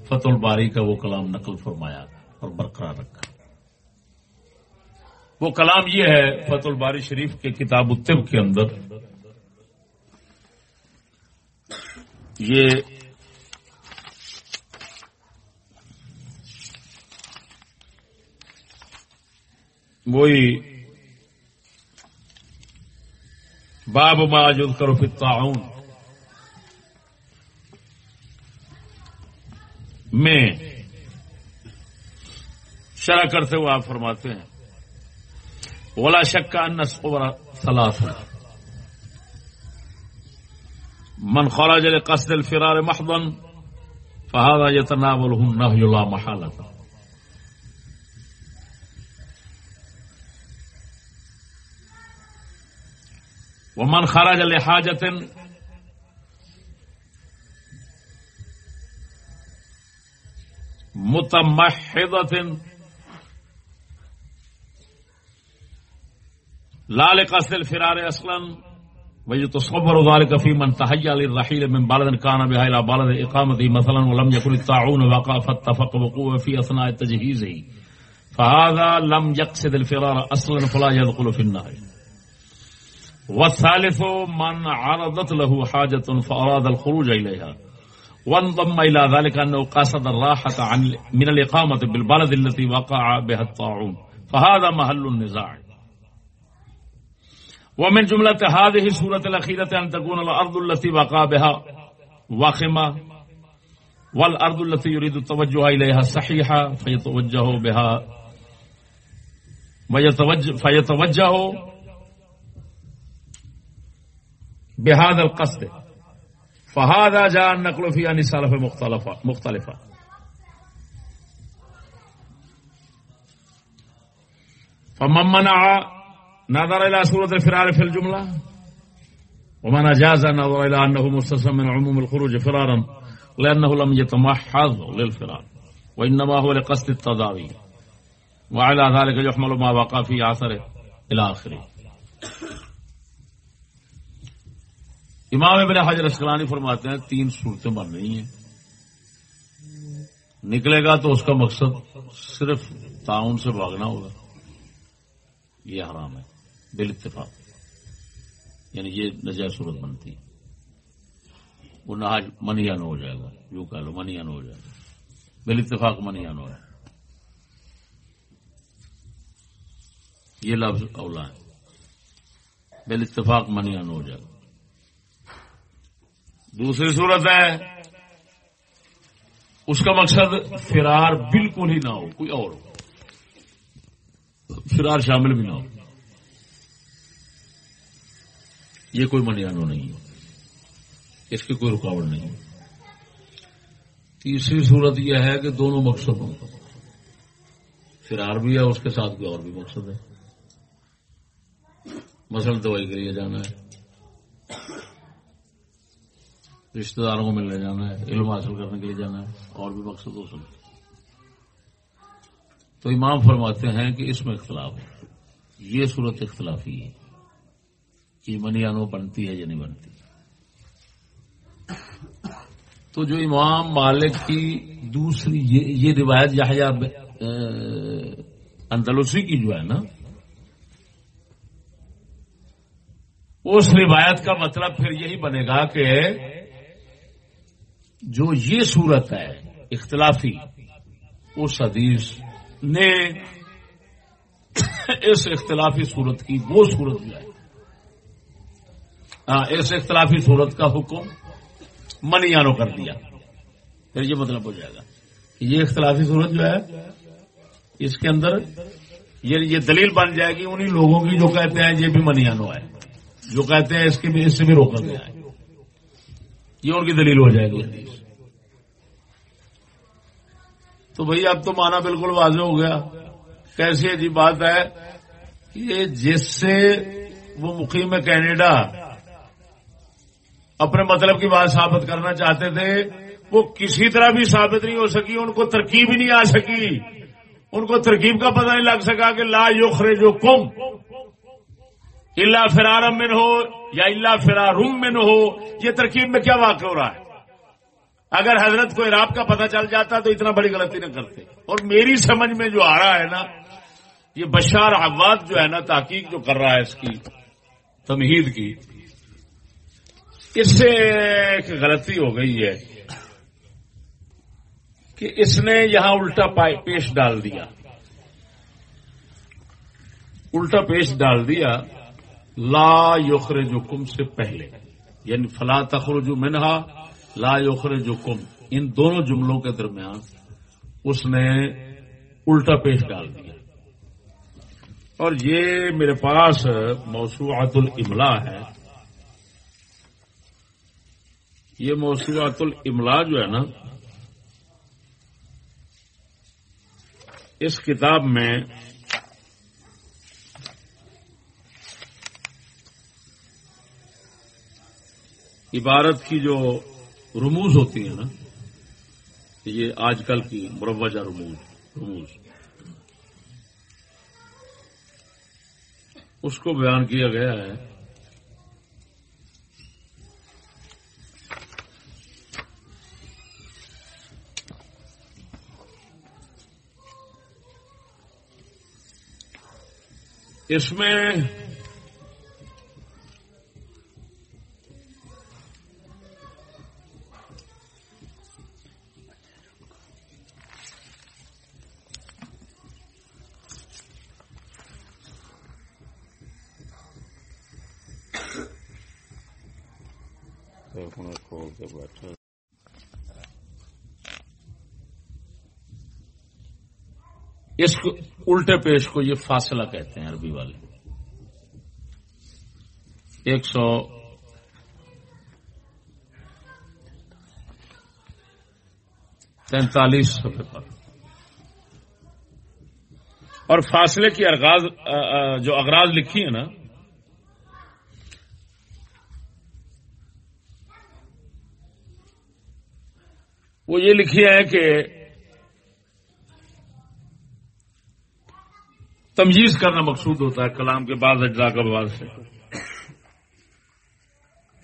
فتح الباری کا وہ کلام نقل فرمایا اور برقرار رکھا۔ وہ کلام یہ ہے فتح الباری شریف کے کتاب الطب کے اندر۔ یہ وہی باب موجود کرو تعاون میں شرح کرتے ہوئے آپ فرماتے ہیں۔ اولا شک کا ان سلاف من خرج لقصد الفرار محضا فهذا يتناوله النهي لا محالة۔ ومن خرج لحاجة متمحضة لا لقصد الفرار اصلا ويتصور ذلك في من تهيأ للرحيل من بلد كان بها إلى بلد إقامته مثلا ولم يكن الطاعون وقع فاتفق وقوع في أثناء تجهيزه فهذا لم يقصد الفرار أصلا فلا يدخل في النار. والثالث من عرضت له حاجة فأراد الخروج إليها. وانضم إلى ذلك أنه قصد الراحة عن من الإقامة بالبلد التي وقع بها الطاعون. فهذا محل النزاع. ومن جملة هذه السورة الأخيرة أن تكون الأرض التي وقع بها واخمة والأرض التي يريد التوجه إليها صحيحة فيتوجه بها ويتوجه فيتوجه بهذا القصد. فهذا جاء النقل في أن سلف مختلفة مختلفة. فمن منع نظر إلى سورة الفرار في الجملة، ومن أجاز نظر إلى أنه مستثنى من عموم الخروج فرارا، لأنه لم يتمحض للفرار، وإنما هو لقصد التضاوي وعلى ذلك يحمل ما وقع في عصره إلى آخره. امام ابن حجر اسکلانی فرماتے ہیں، تین صورتیں بن رہی ہیں۔ نکلے گا تو اس کا مقصد صرف تعاون سے بھاگنا ہوگا۔ یہ حرام ہے بال اتفاق یعنی یہ نجائز صورت بنتی وہ نہ منیان ہو جائے گا، یوں کہہ لو منیان ہو جائے گا۔ بال اتفاق منیان ہو جائے یہ لفظ اولا ہے۔ بال اتفاق منیان ہو جائے گا۔ دوسری صورت ہے۔ اس کا مقصد فرار بالکل ہی نہ ہو، کوئی اور ہو۔ فرار شامل بھی نہ ہو۔ یہ کوئی منیانو نہیں ہے اس کی کوئی رکاوٹ نہیں تیسری صورت یہ ہے کہ دونوں مقصد ہوں۔ فرار بھی ہے، اس کے ساتھ کوئی اور بھی مقصد ہے۔ مثلا دوائی کے لیے جانا ہے۔ رشتے داروں کو ملنے جانا ہے، علم حاصل کرنے کے لیے جانا ہے، اور بھی مقصد ہو سکتے تو امام فرماتے ہیں کہ اس میں اختلاف ہے۔ یہ صورت اختلافی ہے کہ منیانو بنتی ہے یا نہیں بنتی۔ تو جو امام مالک کی دوسری یہ روایت یا اندلوسی کی جو ہے نا، اس روایت کا مطلب پھر یہی بنے گا کہ جو یہ صورت ہے، اختلافی، اس حدیث نے اس اختلافی صورت کی وہ صورت جو ہے۔ ہاں، اس اختلافی صورت کا حکم منیانو کر دیا۔ پھر یہ مطلب ہو جائے گا کہ یہ اختلافی صورت جو ہے، اس کے اندر یہ دلیل بن جائے گی انہی لوگوں کی جو کہتے ہیں یہ بھی منیانو ہے جو کہتے ہیں اس کے بھی، اس سے بھی روکا گیا ہے یہ ان کی دلیل ہو جائے گی۔ حدیث تو بھائی اب تو مانا بالکل واضح ہو گیا۔ کیسی عجیب بات ہے کہ جس سے وہ مقیم کینیڈا اپنے مطلب کی بات ثابت کرنا چاہتے تھے، وہ کسی طرح بھی ثابت نہیں ہو سکی، ان کو ترکیب ہی نہیں آ سکی۔ ان کو ترکیب کا پتہ نہیں لگ سکا کہ لا یخرے جو کم اللہ فرارم من ہو یا اللہ فرارم من ہو یہ ترکیب میں کیا واقع ہو رہا ہے؟ اگر حضرت کو عراب کا پتہ چل جاتا تو اتنا بڑی غلطی نہ کرتے۔ اور میری سمجھ میں جو آ رہا ہے نا، یہ بشار عواد جو ہے نا، تحقیق جو کر رہا ہے اس کی، تمہید کی، اس سے ایک غلطی ہو گئی ہے کہ اس نے یہاں الٹا پیش ڈال دیا۔ الٹا پیش ڈال دیا لا یخر جو کم سے پہلے یعنی فلا تخر جو منہا، لا یخر جو کم ان دونوں جملوں کے درمیان اس نے الٹا پیش ڈال دیا۔ اور یہ میرے پاس موسوعات الاملا ہے۔ یہ موسوعات الاملا جو ہے نا، اس کتاب میں عبارت کی جو رموز ہوتی ہیں نا، یہ آج کل کی مروجہ رموز رموز۔ اس کو بیان کیا گیا ہے۔ اس میں اس کو الٹے پیش کو یہ فاصلہ کہتے ہیں عربی والے۔ ایک سو تینتالیس روپے پر اور فاصلے کی ارغاز جو اغراض لکھی ہے نا، وہ یہ لکھی ہے کہ تمجیز کرنا مقصود ہوتا ہے کلام کے بعد اجزاء کا بعد سے۔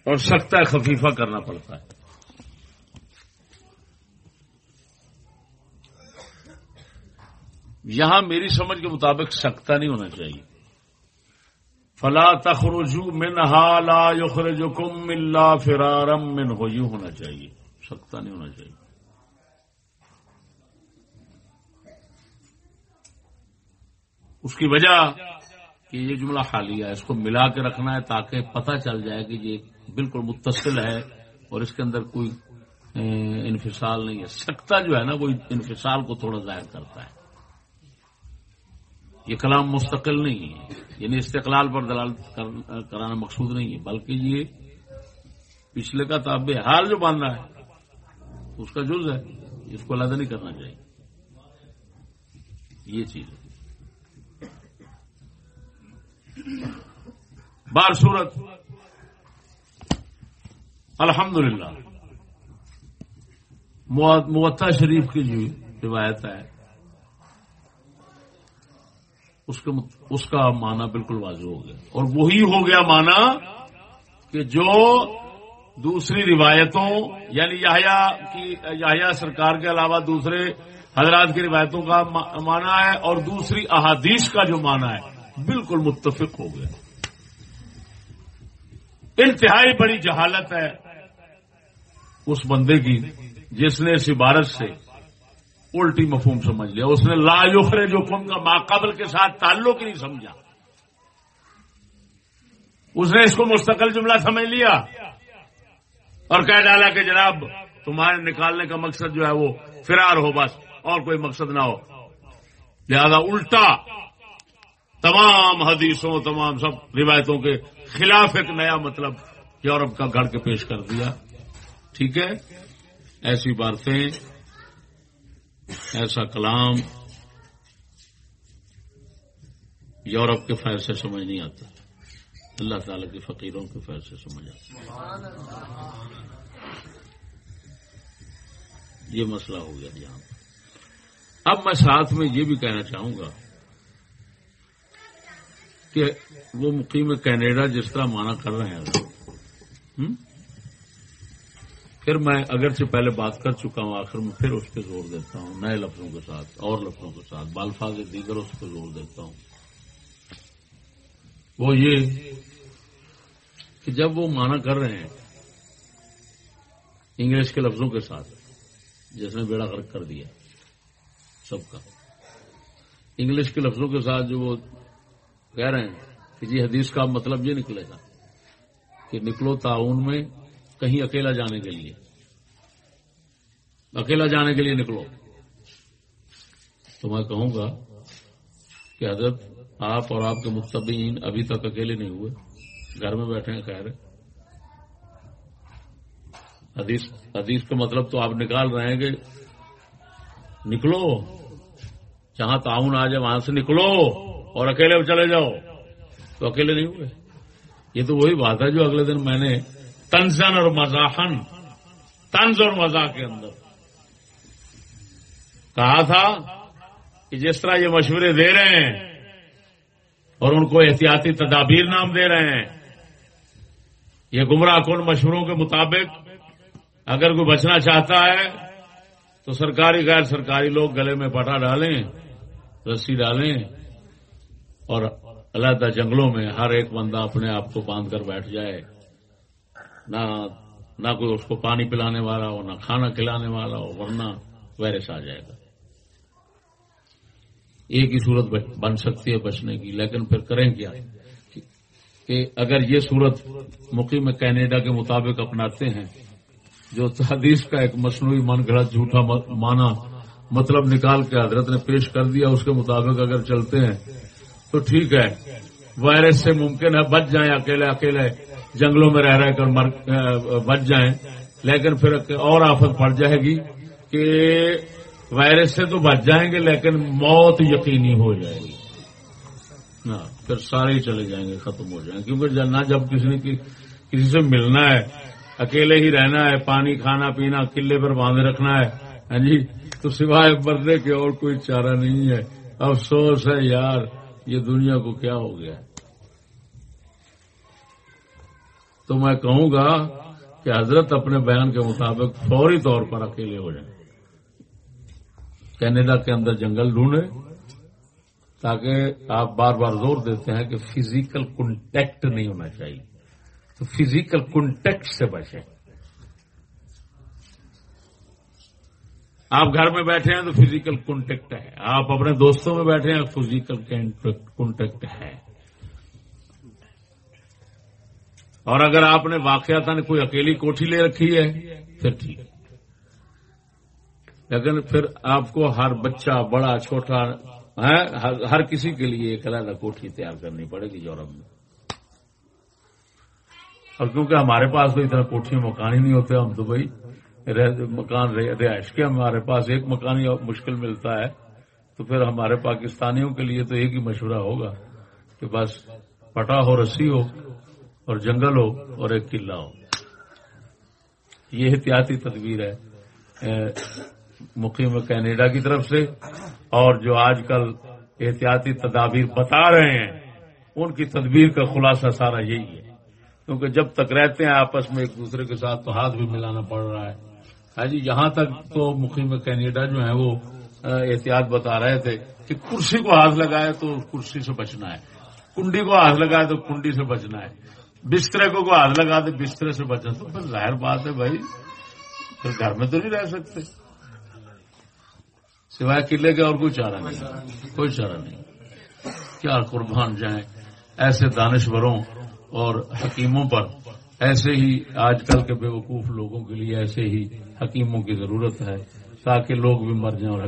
اور سختہ خفیفہ کرنا پڑتا ہے۔ یہاں میری سمجھ کے مطابق سختہ نہیں ہونا چاہیے۔ فلا تخرجو من لا یخرجکم اللہ فرارم من ہو ہونا چاہیے۔ سختہ نہیں ہونا چاہیے۔ اس کی وجہ کہ یہ جملہ خالی ہے، اس کو ملا کے رکھنا ہے تاکہ پتہ چل جائے کہ یہ بالکل متصل ہے اور اس کے اندر کوئی انفصال نہیں ہے۔ سکتا جو ہے نا، وہ انفصال کو تھوڑا ظاہر کرتا ہے۔ یہ کلام مستقل نہیں ہے۔ یعنی استقلال پر دلال کرانا مقصود نہیں ہے، بلکہ یہ پچھلے کا تاب حال جو بن رہا ہے، اس کا جز ہے۔ اس کو علیحدہ نہیں کرنا چاہیے۔ یہ چیز ہے۔ بار صورت الحمد للہ شریف کی جو روایت ہے، اس کا اس کا معنی بالکل واضح ہو گیا۔ اور وہی ہو گیا معنی کہ جو دوسری روایتوں یعنی کی یاہیا سرکار کے علاوہ دوسرے حضرات کی روایتوں کا معنی ہے اور دوسری احادیث کا جو معنی ہے۔ بالکل متفق ہو گیا انتہائی بڑی جہالت ہے اس بندے کی جس نے اس عبارت سے الٹی مفہوم سمجھ لیا۔ اس نے لا یخرے جو کم کا ماقبل کے ساتھ تعلق نہیں سمجھا۔ اس نے اس کو مستقل جملہ سمجھ لیا اور کہہ ڈالا کہ جناب تمہارے نکالنے کا مقصد جو ہے وہ فرار ہو بس اور کوئی مقصد نہ ہو۔ لہذا الٹا تمام حدیثوں تمام سب روایتوں کے خلاف ایک نیا مطلب یورپ کا گھڑ کے پیش کر دیا۔ ٹھیک ہے؟ ایسی باتیں، ایسا کلام یورپ کے فیض سے سمجھ نہیں آتا۔ اللہ تعالی کے فقیروں کے فیض سے سمجھ آتا۔ یہ مسئلہ ہو گیا یہاں اب میں ساتھ میں یہ بھی کہنا چاہوں گا کہ وہ مقیم کینیڈا جس طرح مانا کر رہے ہیں۔ پھر میں اگرچہ پہلے بات کر چکا ہوں، آخر میں پھر اس پہ زور دیتا ہوں، نئے لفظوں کے ساتھ، اور لفظوں کے ساتھ، بالفاظ دیگر اس پہ زور دیتا ہوں۔ وہ یہ کہ جب وہ مانا کر رہے ہیں انگلش کے لفظوں کے ساتھ، جس نے بیڑا غرق کر دیا، سب کا۔ انگلش کے لفظوں کے ساتھ جو وہ کہہ رہے ہیں کہ جی حدیث کا مطلب یہ نکلے گا کہ نکلو تعاون میں کہیں اکیلا جانے کے لیے۔ اکیلا جانے کے لیے نکلو۔ تو میں کہوں گا کہ حضرت آپ اور آپ کے متبین ابھی تک اکیلے نہیں ہوئے۔ گھر میں بیٹھے ہیں، خیر۔ حدیث حدیث کا مطلب تو آپ نکال رہے ہیں کہ نکلو۔ جہاں تعاون آ جائے، وہاں سے نکلو۔ اور اکیلے چلے جاؤ۔ تو اکیلے نہیں ہوئے۔ یہ تو وہی بات ہے جو اگلے دن میں نے تنزن اور مزاحن تنز اور مزاح کے اندر کہا تھا کہ جس طرح یہ مشورے دے رہے ہیں اور ان کو احتیاطی تدابیر نام دے رہے ہیں، یہ گمراہ کن مشوروں کے مطابق اگر کوئی بچنا چاہتا ہے تو سرکاری، غیر سرکاری لوگ گلے میں پٹا ڈالیں، رسی ڈالیں۔ اور علیحدہ جنگلوں میں ہر ایک بندہ اپنے آپ کو باندھ کر بیٹھ جائے۔ نہ نہ کوئی اس کو پانی پلانے والا ہو، نہ کھانا کھلانے والا ہو، ورنہ وائرس آ جائے گا۔ ایک ہی صورت بن سکتی ہے بچنے کی، لیکن پھر کریں کیا؟ کہ اگر یہ صورت مقیم کینیڈا کے مطابق اپناتے ہیں، جو حدیث کا ایک مصنوعی من گھڑا جھوٹا مانا مطلب نکال کے حضرت نے پیش کر دیا، اس کے مطابق اگر چلتے ہیں تو ٹھیک ہے۔ وائرس سے ممکن ہے بچ جائیں، اکیلے اکیلے جنگلوں میں رہ رہ کر مر بچ جائیں۔ لیکن پھر اور آفت پڑ جائے گی کہ وائرس سے تو بچ جائیں گے، لیکن موت یقینی ہو جائے گی۔ پھر سارے ہی چلے جائیں گے، ختم ہو جائیں گے۔ کیونکہ نہ جب کسی نے کسی سے ملنا ہے، اکیلے ہی رہنا ہے، پانی کھانا پینا، قلعے پر باندھے رکھنا ہے ہاں جی؟ تو سوائے مرنے کے اور کوئی چارہ نہیں ہے۔ افسوس ہے یار۔ یہ دنیا کو کیا ہو گیا؟ تو میں کہوں گا کہ حضرت اپنے بیان کے مطابق فوری طور پر اکیلے ہو جائیں۔ کینیڈا کے اندر جنگل ڈھونڈے تاکہ آپ بار بار زور دیتے ہیں کہ فزیکل کنٹیکٹ نہیں ہونا چاہیے۔ تو فزیکل کنٹیکٹ سے بچیں۔ آپ گھر میں بیٹھے ہیں تو فزیکل کنٹیکٹ ہے۔ آپ اپنے دوستوں میں بیٹھے ہیں فزیکل کنٹیکٹ ہے۔ اور اگر آپ نے واقعات نے کوئی اکیلی کوٹھی لے رکھی ہے، پھر ٹھیک۔ لیکن پھر آپ کو ہر بچہ بڑا، چھوٹا ہر کسی کے لیے ایک علیحدہ کوٹھی تیار کرنی پڑے گی یورپ میں۔ اور کیونکہ ہمارے پاس تو اتنا کوٹھی مکان ہی نہیں ہوتے، ہم تو بھائی مکان رہائش کے، ہمارے پاس ایک مکان ہی مشکل ملتا ہے، تو پھر ہمارے پاکستانیوں کے لیے تو ایک ہی مشورہ ہوگا کہ بس پٹا ہو، رسی ہو اور جنگل ہو اور ایک قلعہ ہو۔ یہ احتیاطی تدبیر ہے مقیم کینیڈا کی طرف سے اور جو آج کل احتیاطی تدابیر بتا رہے ہیں، ان کی تدبیر کا خلاصہ سارا یہی ہے۔ کیونکہ جب تک رہتے ہیں آپس میں ایک دوسرے کے ساتھ تو ہاتھ بھی ملانا پڑ رہا ہے۔ ہاں جی یہاں تک تو مقیم کینیڈا جو ہے وہ احتیاط بتا رہے تھے کہ کرسی کو ہاتھ لگائے تو کرسی سے بچنا ہے۔ کنڈی کو ہاتھ لگائے تو کنڈی سے بچنا ہے۔ بسترے کو ہاتھ لگا دے بسترے سے بچنا تو پھر ظاہر بات ہے بھائی، پھر گھر میں تو نہیں رہ سکتے۔ سوائے قلعے کے اور کوئی چارہ نہیں، کوئی چارہ نہیں۔ کیا قربان جائیں ایسے دانشوروں اور حکیموں پر، ایسے ہی آج کل کے بے وقوف لوگوں کے لیے ایسے ہی حکیموں کی ضرورت ہے تاکہ لوگ بھی مر جائیں اور